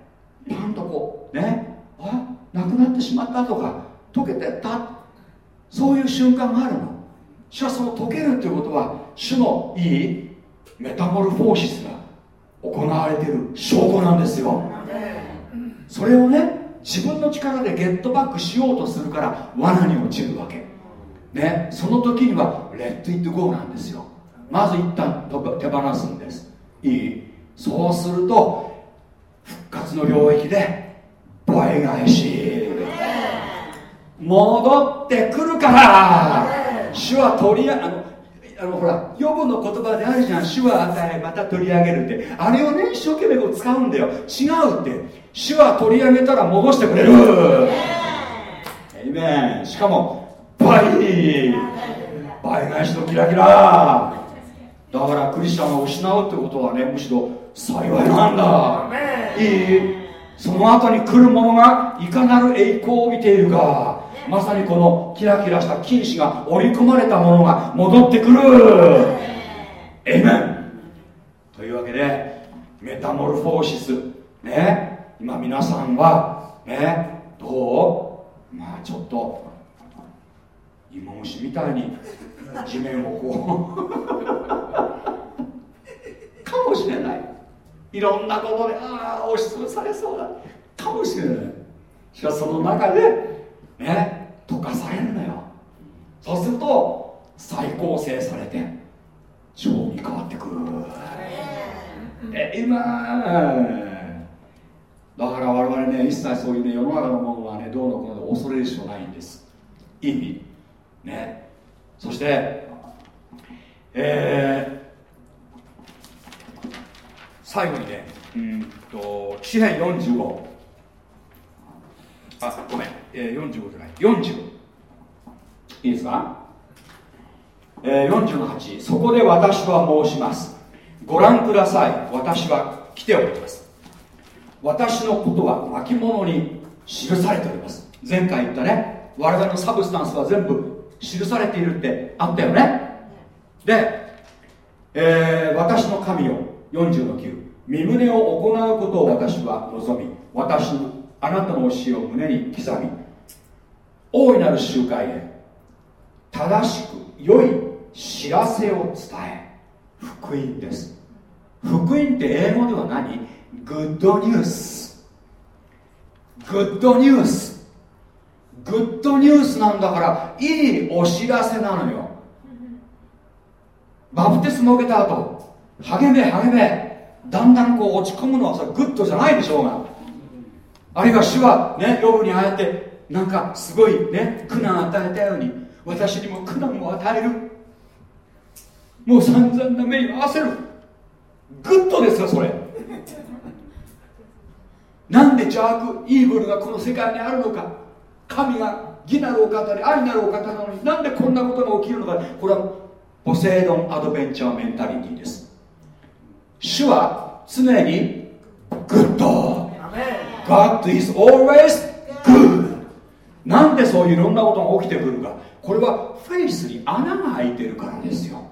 パンとこうねあなくなってしまったとか溶けてった。そういう瞬間があるの。しかしその溶けるということは主のいいメタモルフォーシスが行われている証拠なんですよ。それをね自分の力でゲットバックしようとするから罠に落ちるわけねその時にはレッド・イット・ゴーなんですよ。まず一旦手放すんです。いい。そうすると復活の領域で倍返し。戻ってくるから。主は取りあのあのほら予部の言葉であるじゃん。主は与えまた取り上げるって。あれをね一生懸命こう使うんだよ。違うって。主は取り上げたら戻してくれる。エイメンしかも倍倍返しのキラキラ。だからクリスチャンを失うってことはねむしろ幸いなんだ。いい。その後に来るものがいかなる栄光を見ているかまさにこのキラキラした金糸が織り込まれたものが戻ってくる。エイメンというわけでメタモルフォーシス。ね。今皆さんはねどう？まあちょっと芋虫みたいに地面をこう。かもしれない。いろんなことでああ押しつぶされそうだ。かもしれない。しかしその中でね溶かされるのよ。そうすると再構成されて蝶に変わってくる。え今。だから我々ね一切そういうね世の中のものはねどうのこうので恐れる必要ないんです。いいね。そしてえー、最後にねうんと詩篇45あごめん、えー、45じゃない。40いいですか、えー、40の8そこで私は申します。ご覧ください。私は来ております。私のことは巻物に記されております。前回言ったね。我々のサブスタンスは全部記されているってあったよね。で、えー、私の神よ40の9身旨を行うことを私は望み私のあなたの教えを胸に刻み大いなる集会で正しく良い知らせを伝え福音です。福音って英語では何？ good news good news good news なんだからいいお知らせなのよ。バプテスマ受けた後励め励めだんだんこう落ち込むのはさ good じゃないでしょうが。あるいは主はねヨブにああやってなんかすごいね苦難与えたように私にも苦難を与える。もう散々な目に合わせる。 good ですよそれ。なんで邪悪 evil がこの世界にあるのか。神が義なるお方で愛なるお方なのになんでこんなことが起きるのか。これはポセイドンアドベンチャー mentality です。主は常に good。God is always good. なんでそういういろんなことが起きてくるか。これはフェイスに穴が開いてるからですよ。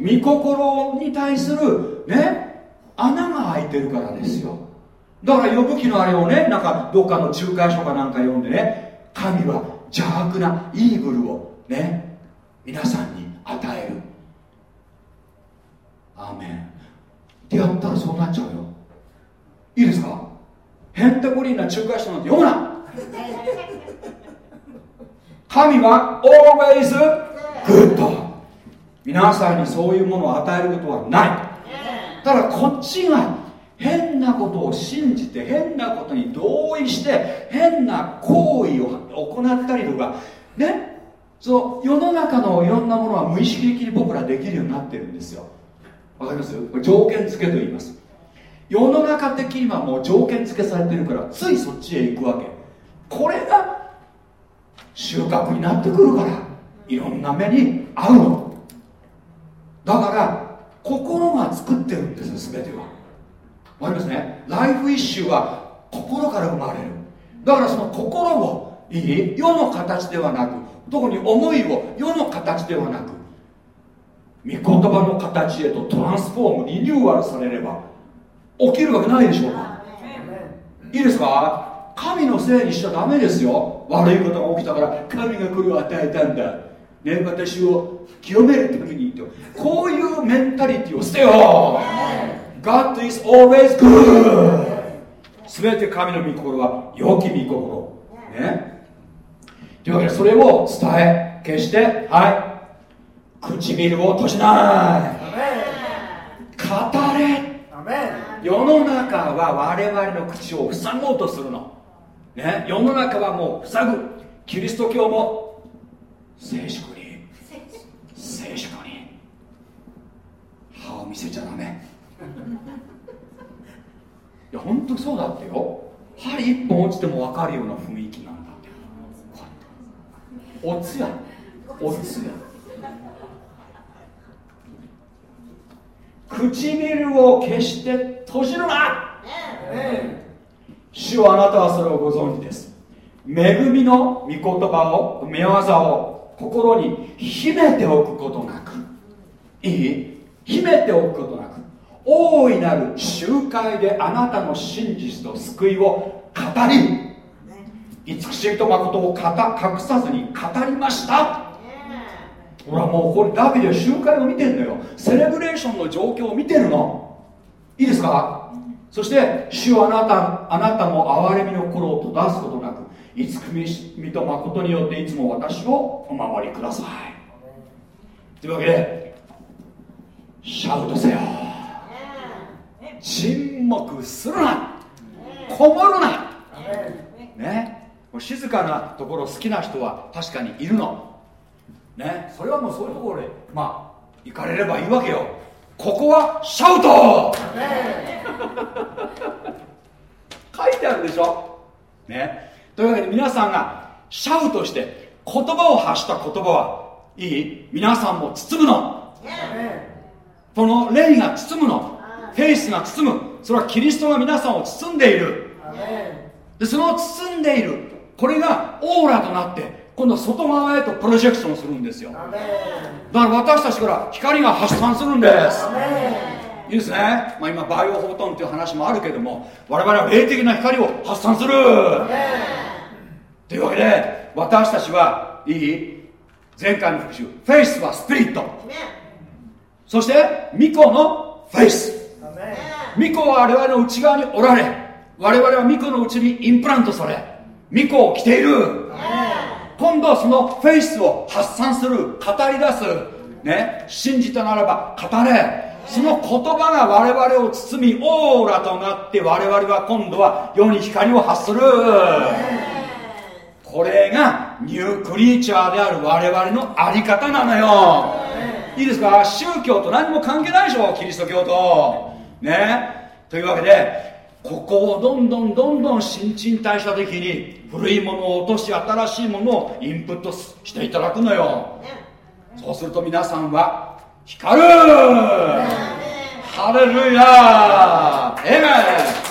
御心に対するね穴が開いてるからですよ。だからヨブ記のあれをねなんかどっかの注解書かなんか読んでね神は邪悪な evil をね皆さんに与える。アーメン。ってやったらそうなっちゃうよ。いいですか？ヘンテコリーな仲介書なんて読むな。神は always good 皆さんにそういうものを与えることはない。ただこっちが変なことを信じて変なことに同意して変な行為を行ったりとかね？そう世の中のいろんなものは無意識的に僕らできるようになってるんですよ。わかります？条件付けと言います。世の中的にはもう条件付けされてるからついそっちへ行くわけ。これが収穫になってくるからいろんな目に合うの。だから心が作ってるんですよ全ては。わかりますね？ライフイッシュは心から生まれる。だからその心をいい？世の形ではなく特に思いを世の形ではなく御言葉の形へとトランスフォームリニューアルされれば起きるわけないでしょう。かいいですか？神のせいにしちゃダメですよ。悪いことが起きたから神がこれを与えたんだ。ね私を清めるためにとこういうメンタリティを捨てよう God is always good. 全て神の御心は良き御心。ね。というわけでそれを伝え決してはい。唇を閉じない。語れ。世の中は我々の口を塞ごうとするの、ね、世の中はもう塞ぐ。キリスト教も静粛に。静粛に。歯を見せちゃダメ。いや本当そうだってよ。針一本落ちても分かるような雰囲気なんだ。って。おつや。おつや。唇を決して閉じるな。主はあなたはそれをご存知です。恵みの御言葉を目技を心に秘めておくことなく。いい？秘めておくことなく。大いなる集会であなたの真実と救いを語り慈しみと誠を隠さずに語りました。ほらもうこれダビデ集会を見てるのよ。セレブレーションの状況を見てるの。いいですか？そして主はあなたあなたも憐れみの心を閉ざすことなく慈しみと誠によっていつも私をお守りください。というわけでシャウトせよ沈黙するな。こもるな。ね。静かなところ好きな人は確かにいるの。ね。それはもうそういうところでまあ行かれればいいわけよ。ここはシャウト。書いてあるでしょ。ね。というわけで皆さんがシャウトして言葉を発した言葉はいい？皆さんも包むの。この霊が包むのフェイスが包む。それはキリストが皆さんを包んでいる。でその包んでいる。これがオーラとなって今度外側へとプロジェクションするんですよ。だから私たちから光が発散するんです。いいですね、まあ、今バイオフォトンっていう話もあるけども我々は霊的な光を発散する。というわけで私たちはいい？前回の復習。フェイスはスピリット。そして巫女のフェイス。御子は我々の内側におられ我々は御子のうちに implant され御子を着ている。今度はそのフェイスを発散する語り出すね信じたならば語れ。その言葉が我々を包みオーラとなって我々は今度は世に光を発する。これがニュークリーチャーである我々のあり方なのよ。いいですか？宗教と何も関係ないでしょキリスト教と。ね。というわけでここをどんどんどんどん新陳代謝的に古いものを落とし新しいものをインプットしていただくのよ。そうすると皆さんは光る。ハレルヤエメン。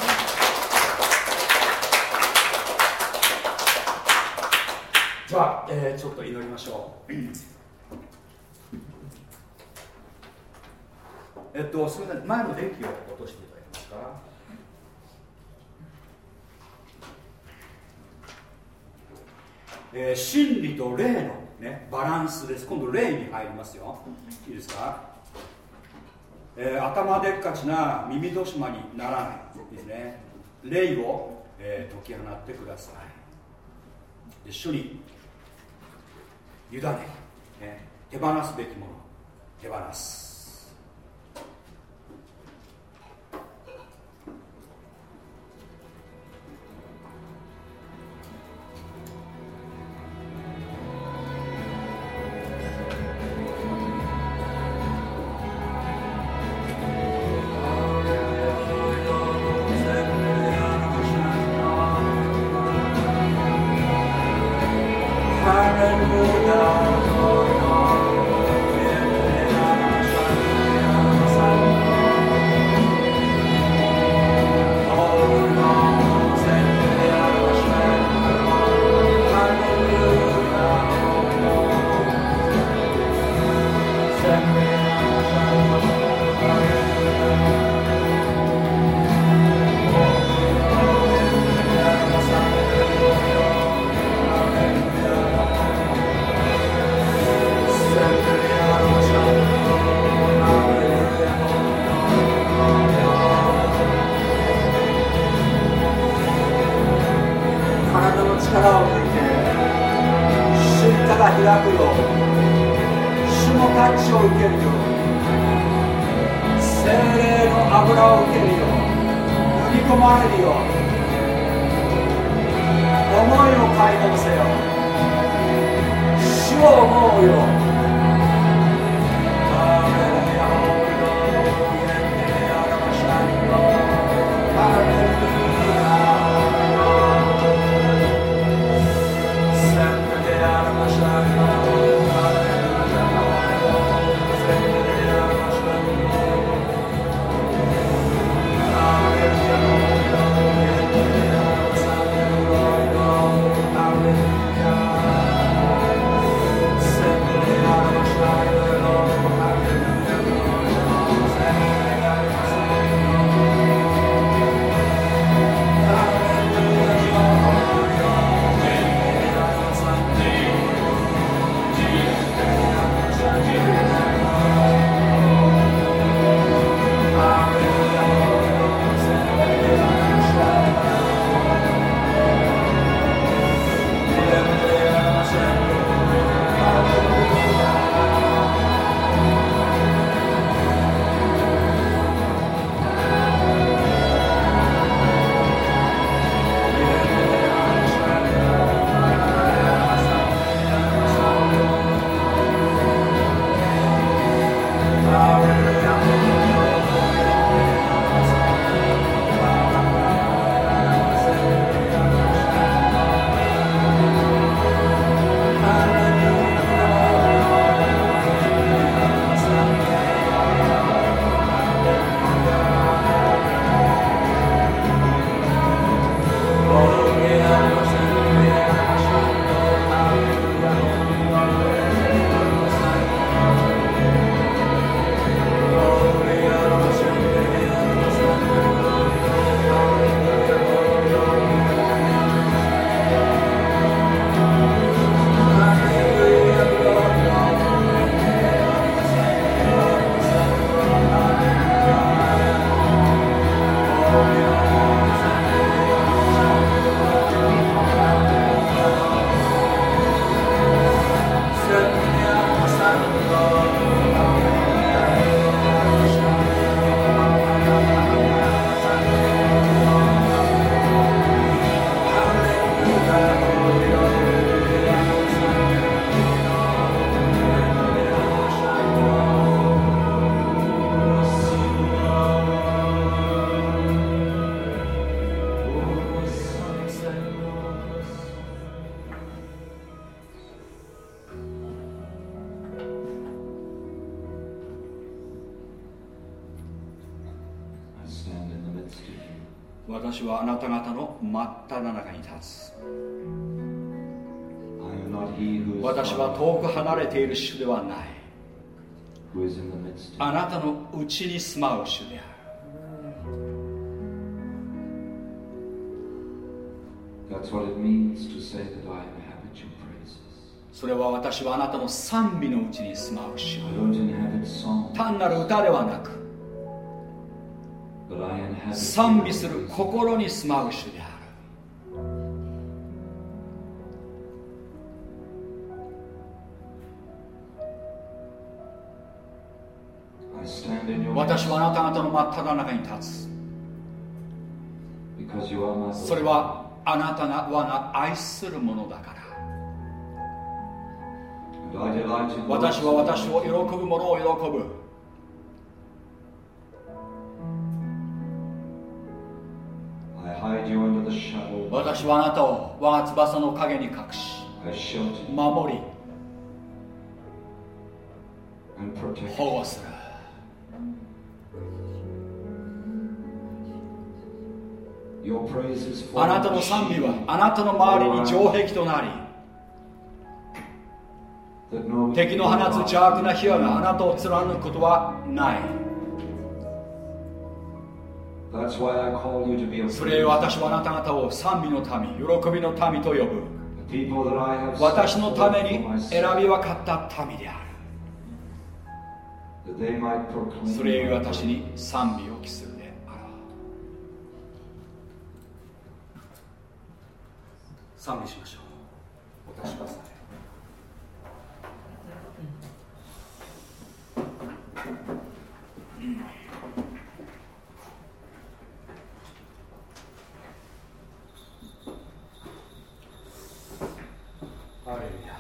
じゃあ、えー、ちょっと祈りましょうえっとすみません前の電気を落としていただけますか？えー、真理と霊の、ね、バランスです。今度霊に入りますよ。いいですか、えー、頭でっかちな耳戸島にならないですね。霊を、えー、解き放ってください。で主に委ね、ね、手放すべきもの手放す。れている主ではない。あなたのうちに住まう主である。それは私はあなたの賛美のうちに住まう主。単なる歌ではなく賛美する心に住まう主で真っ只中に立つ。それはあなたが我が愛するものだから。私は私を喜ぶ者を喜ぶ。私はあなたを我が翼の陰に隠し守り保護するあなたの賛美はあなたの周りに城壁となり敵の放つ邪悪な火矢があなたを貫くことはない。それ私はあなた方を賛美の民喜びの民と呼ぶ。私のために選び分かった民である。それゆえ私に賛美を期する賛美しましょう。お出しください。はい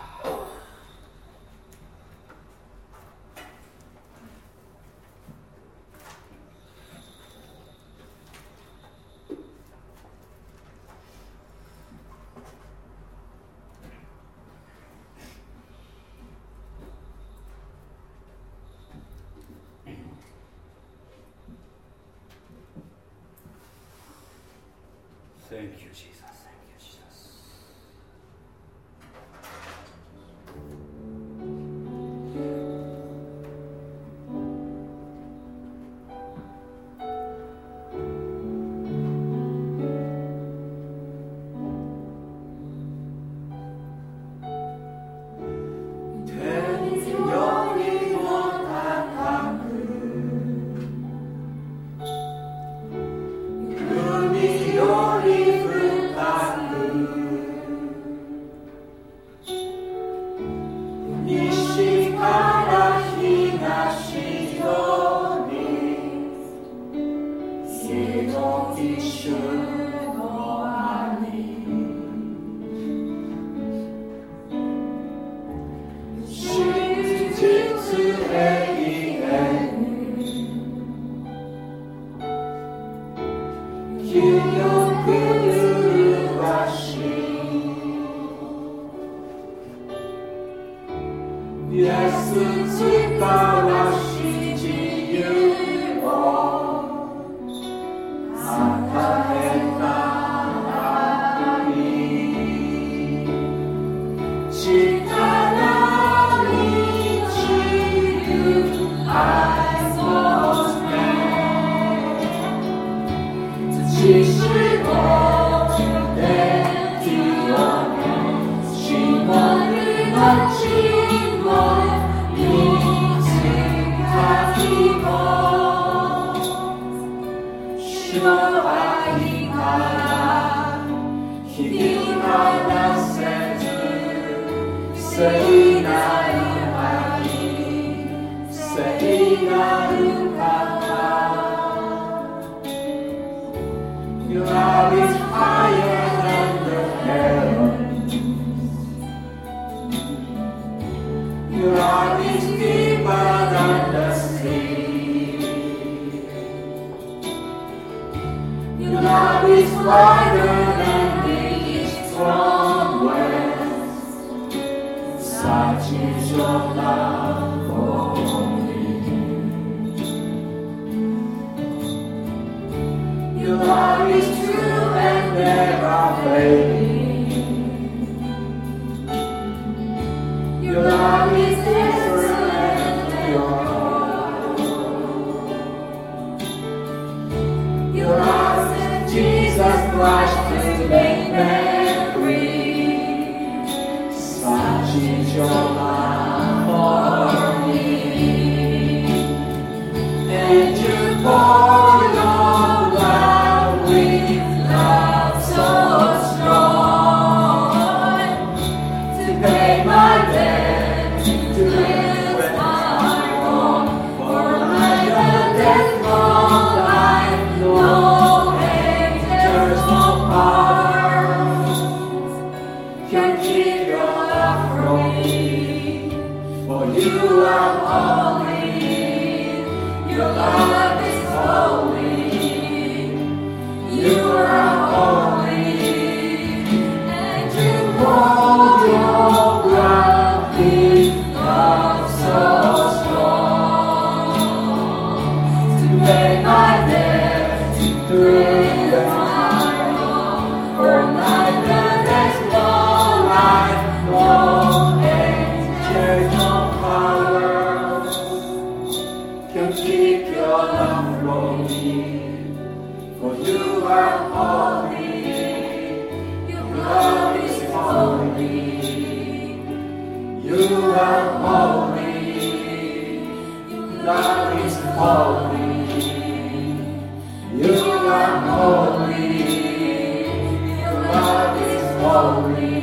holy. Your love is holy.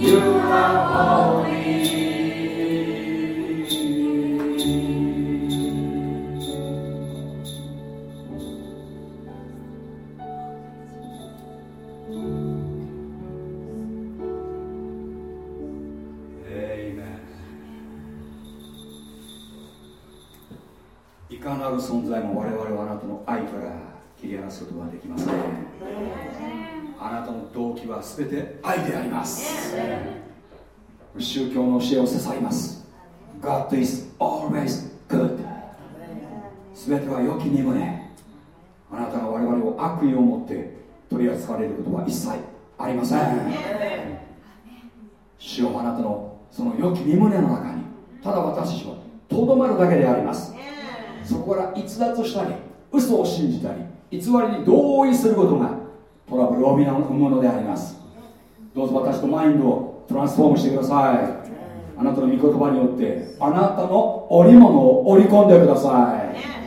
You are. 全て愛であります。宗教の教えをささいます。God is always good 全ては良きに胸あなたが我々を悪意を持って取り扱われることは一切ありません。主をあなたのその良き身胸の中にただ私たちはとどまるだけであります。そこから逸脱したり嘘を信じたり偽りに同意することがトラブルを生むものであります。どうぞ私のマインドをトランスフォームしてください。あなたの御言葉によってあなたの織物を織り込んでください。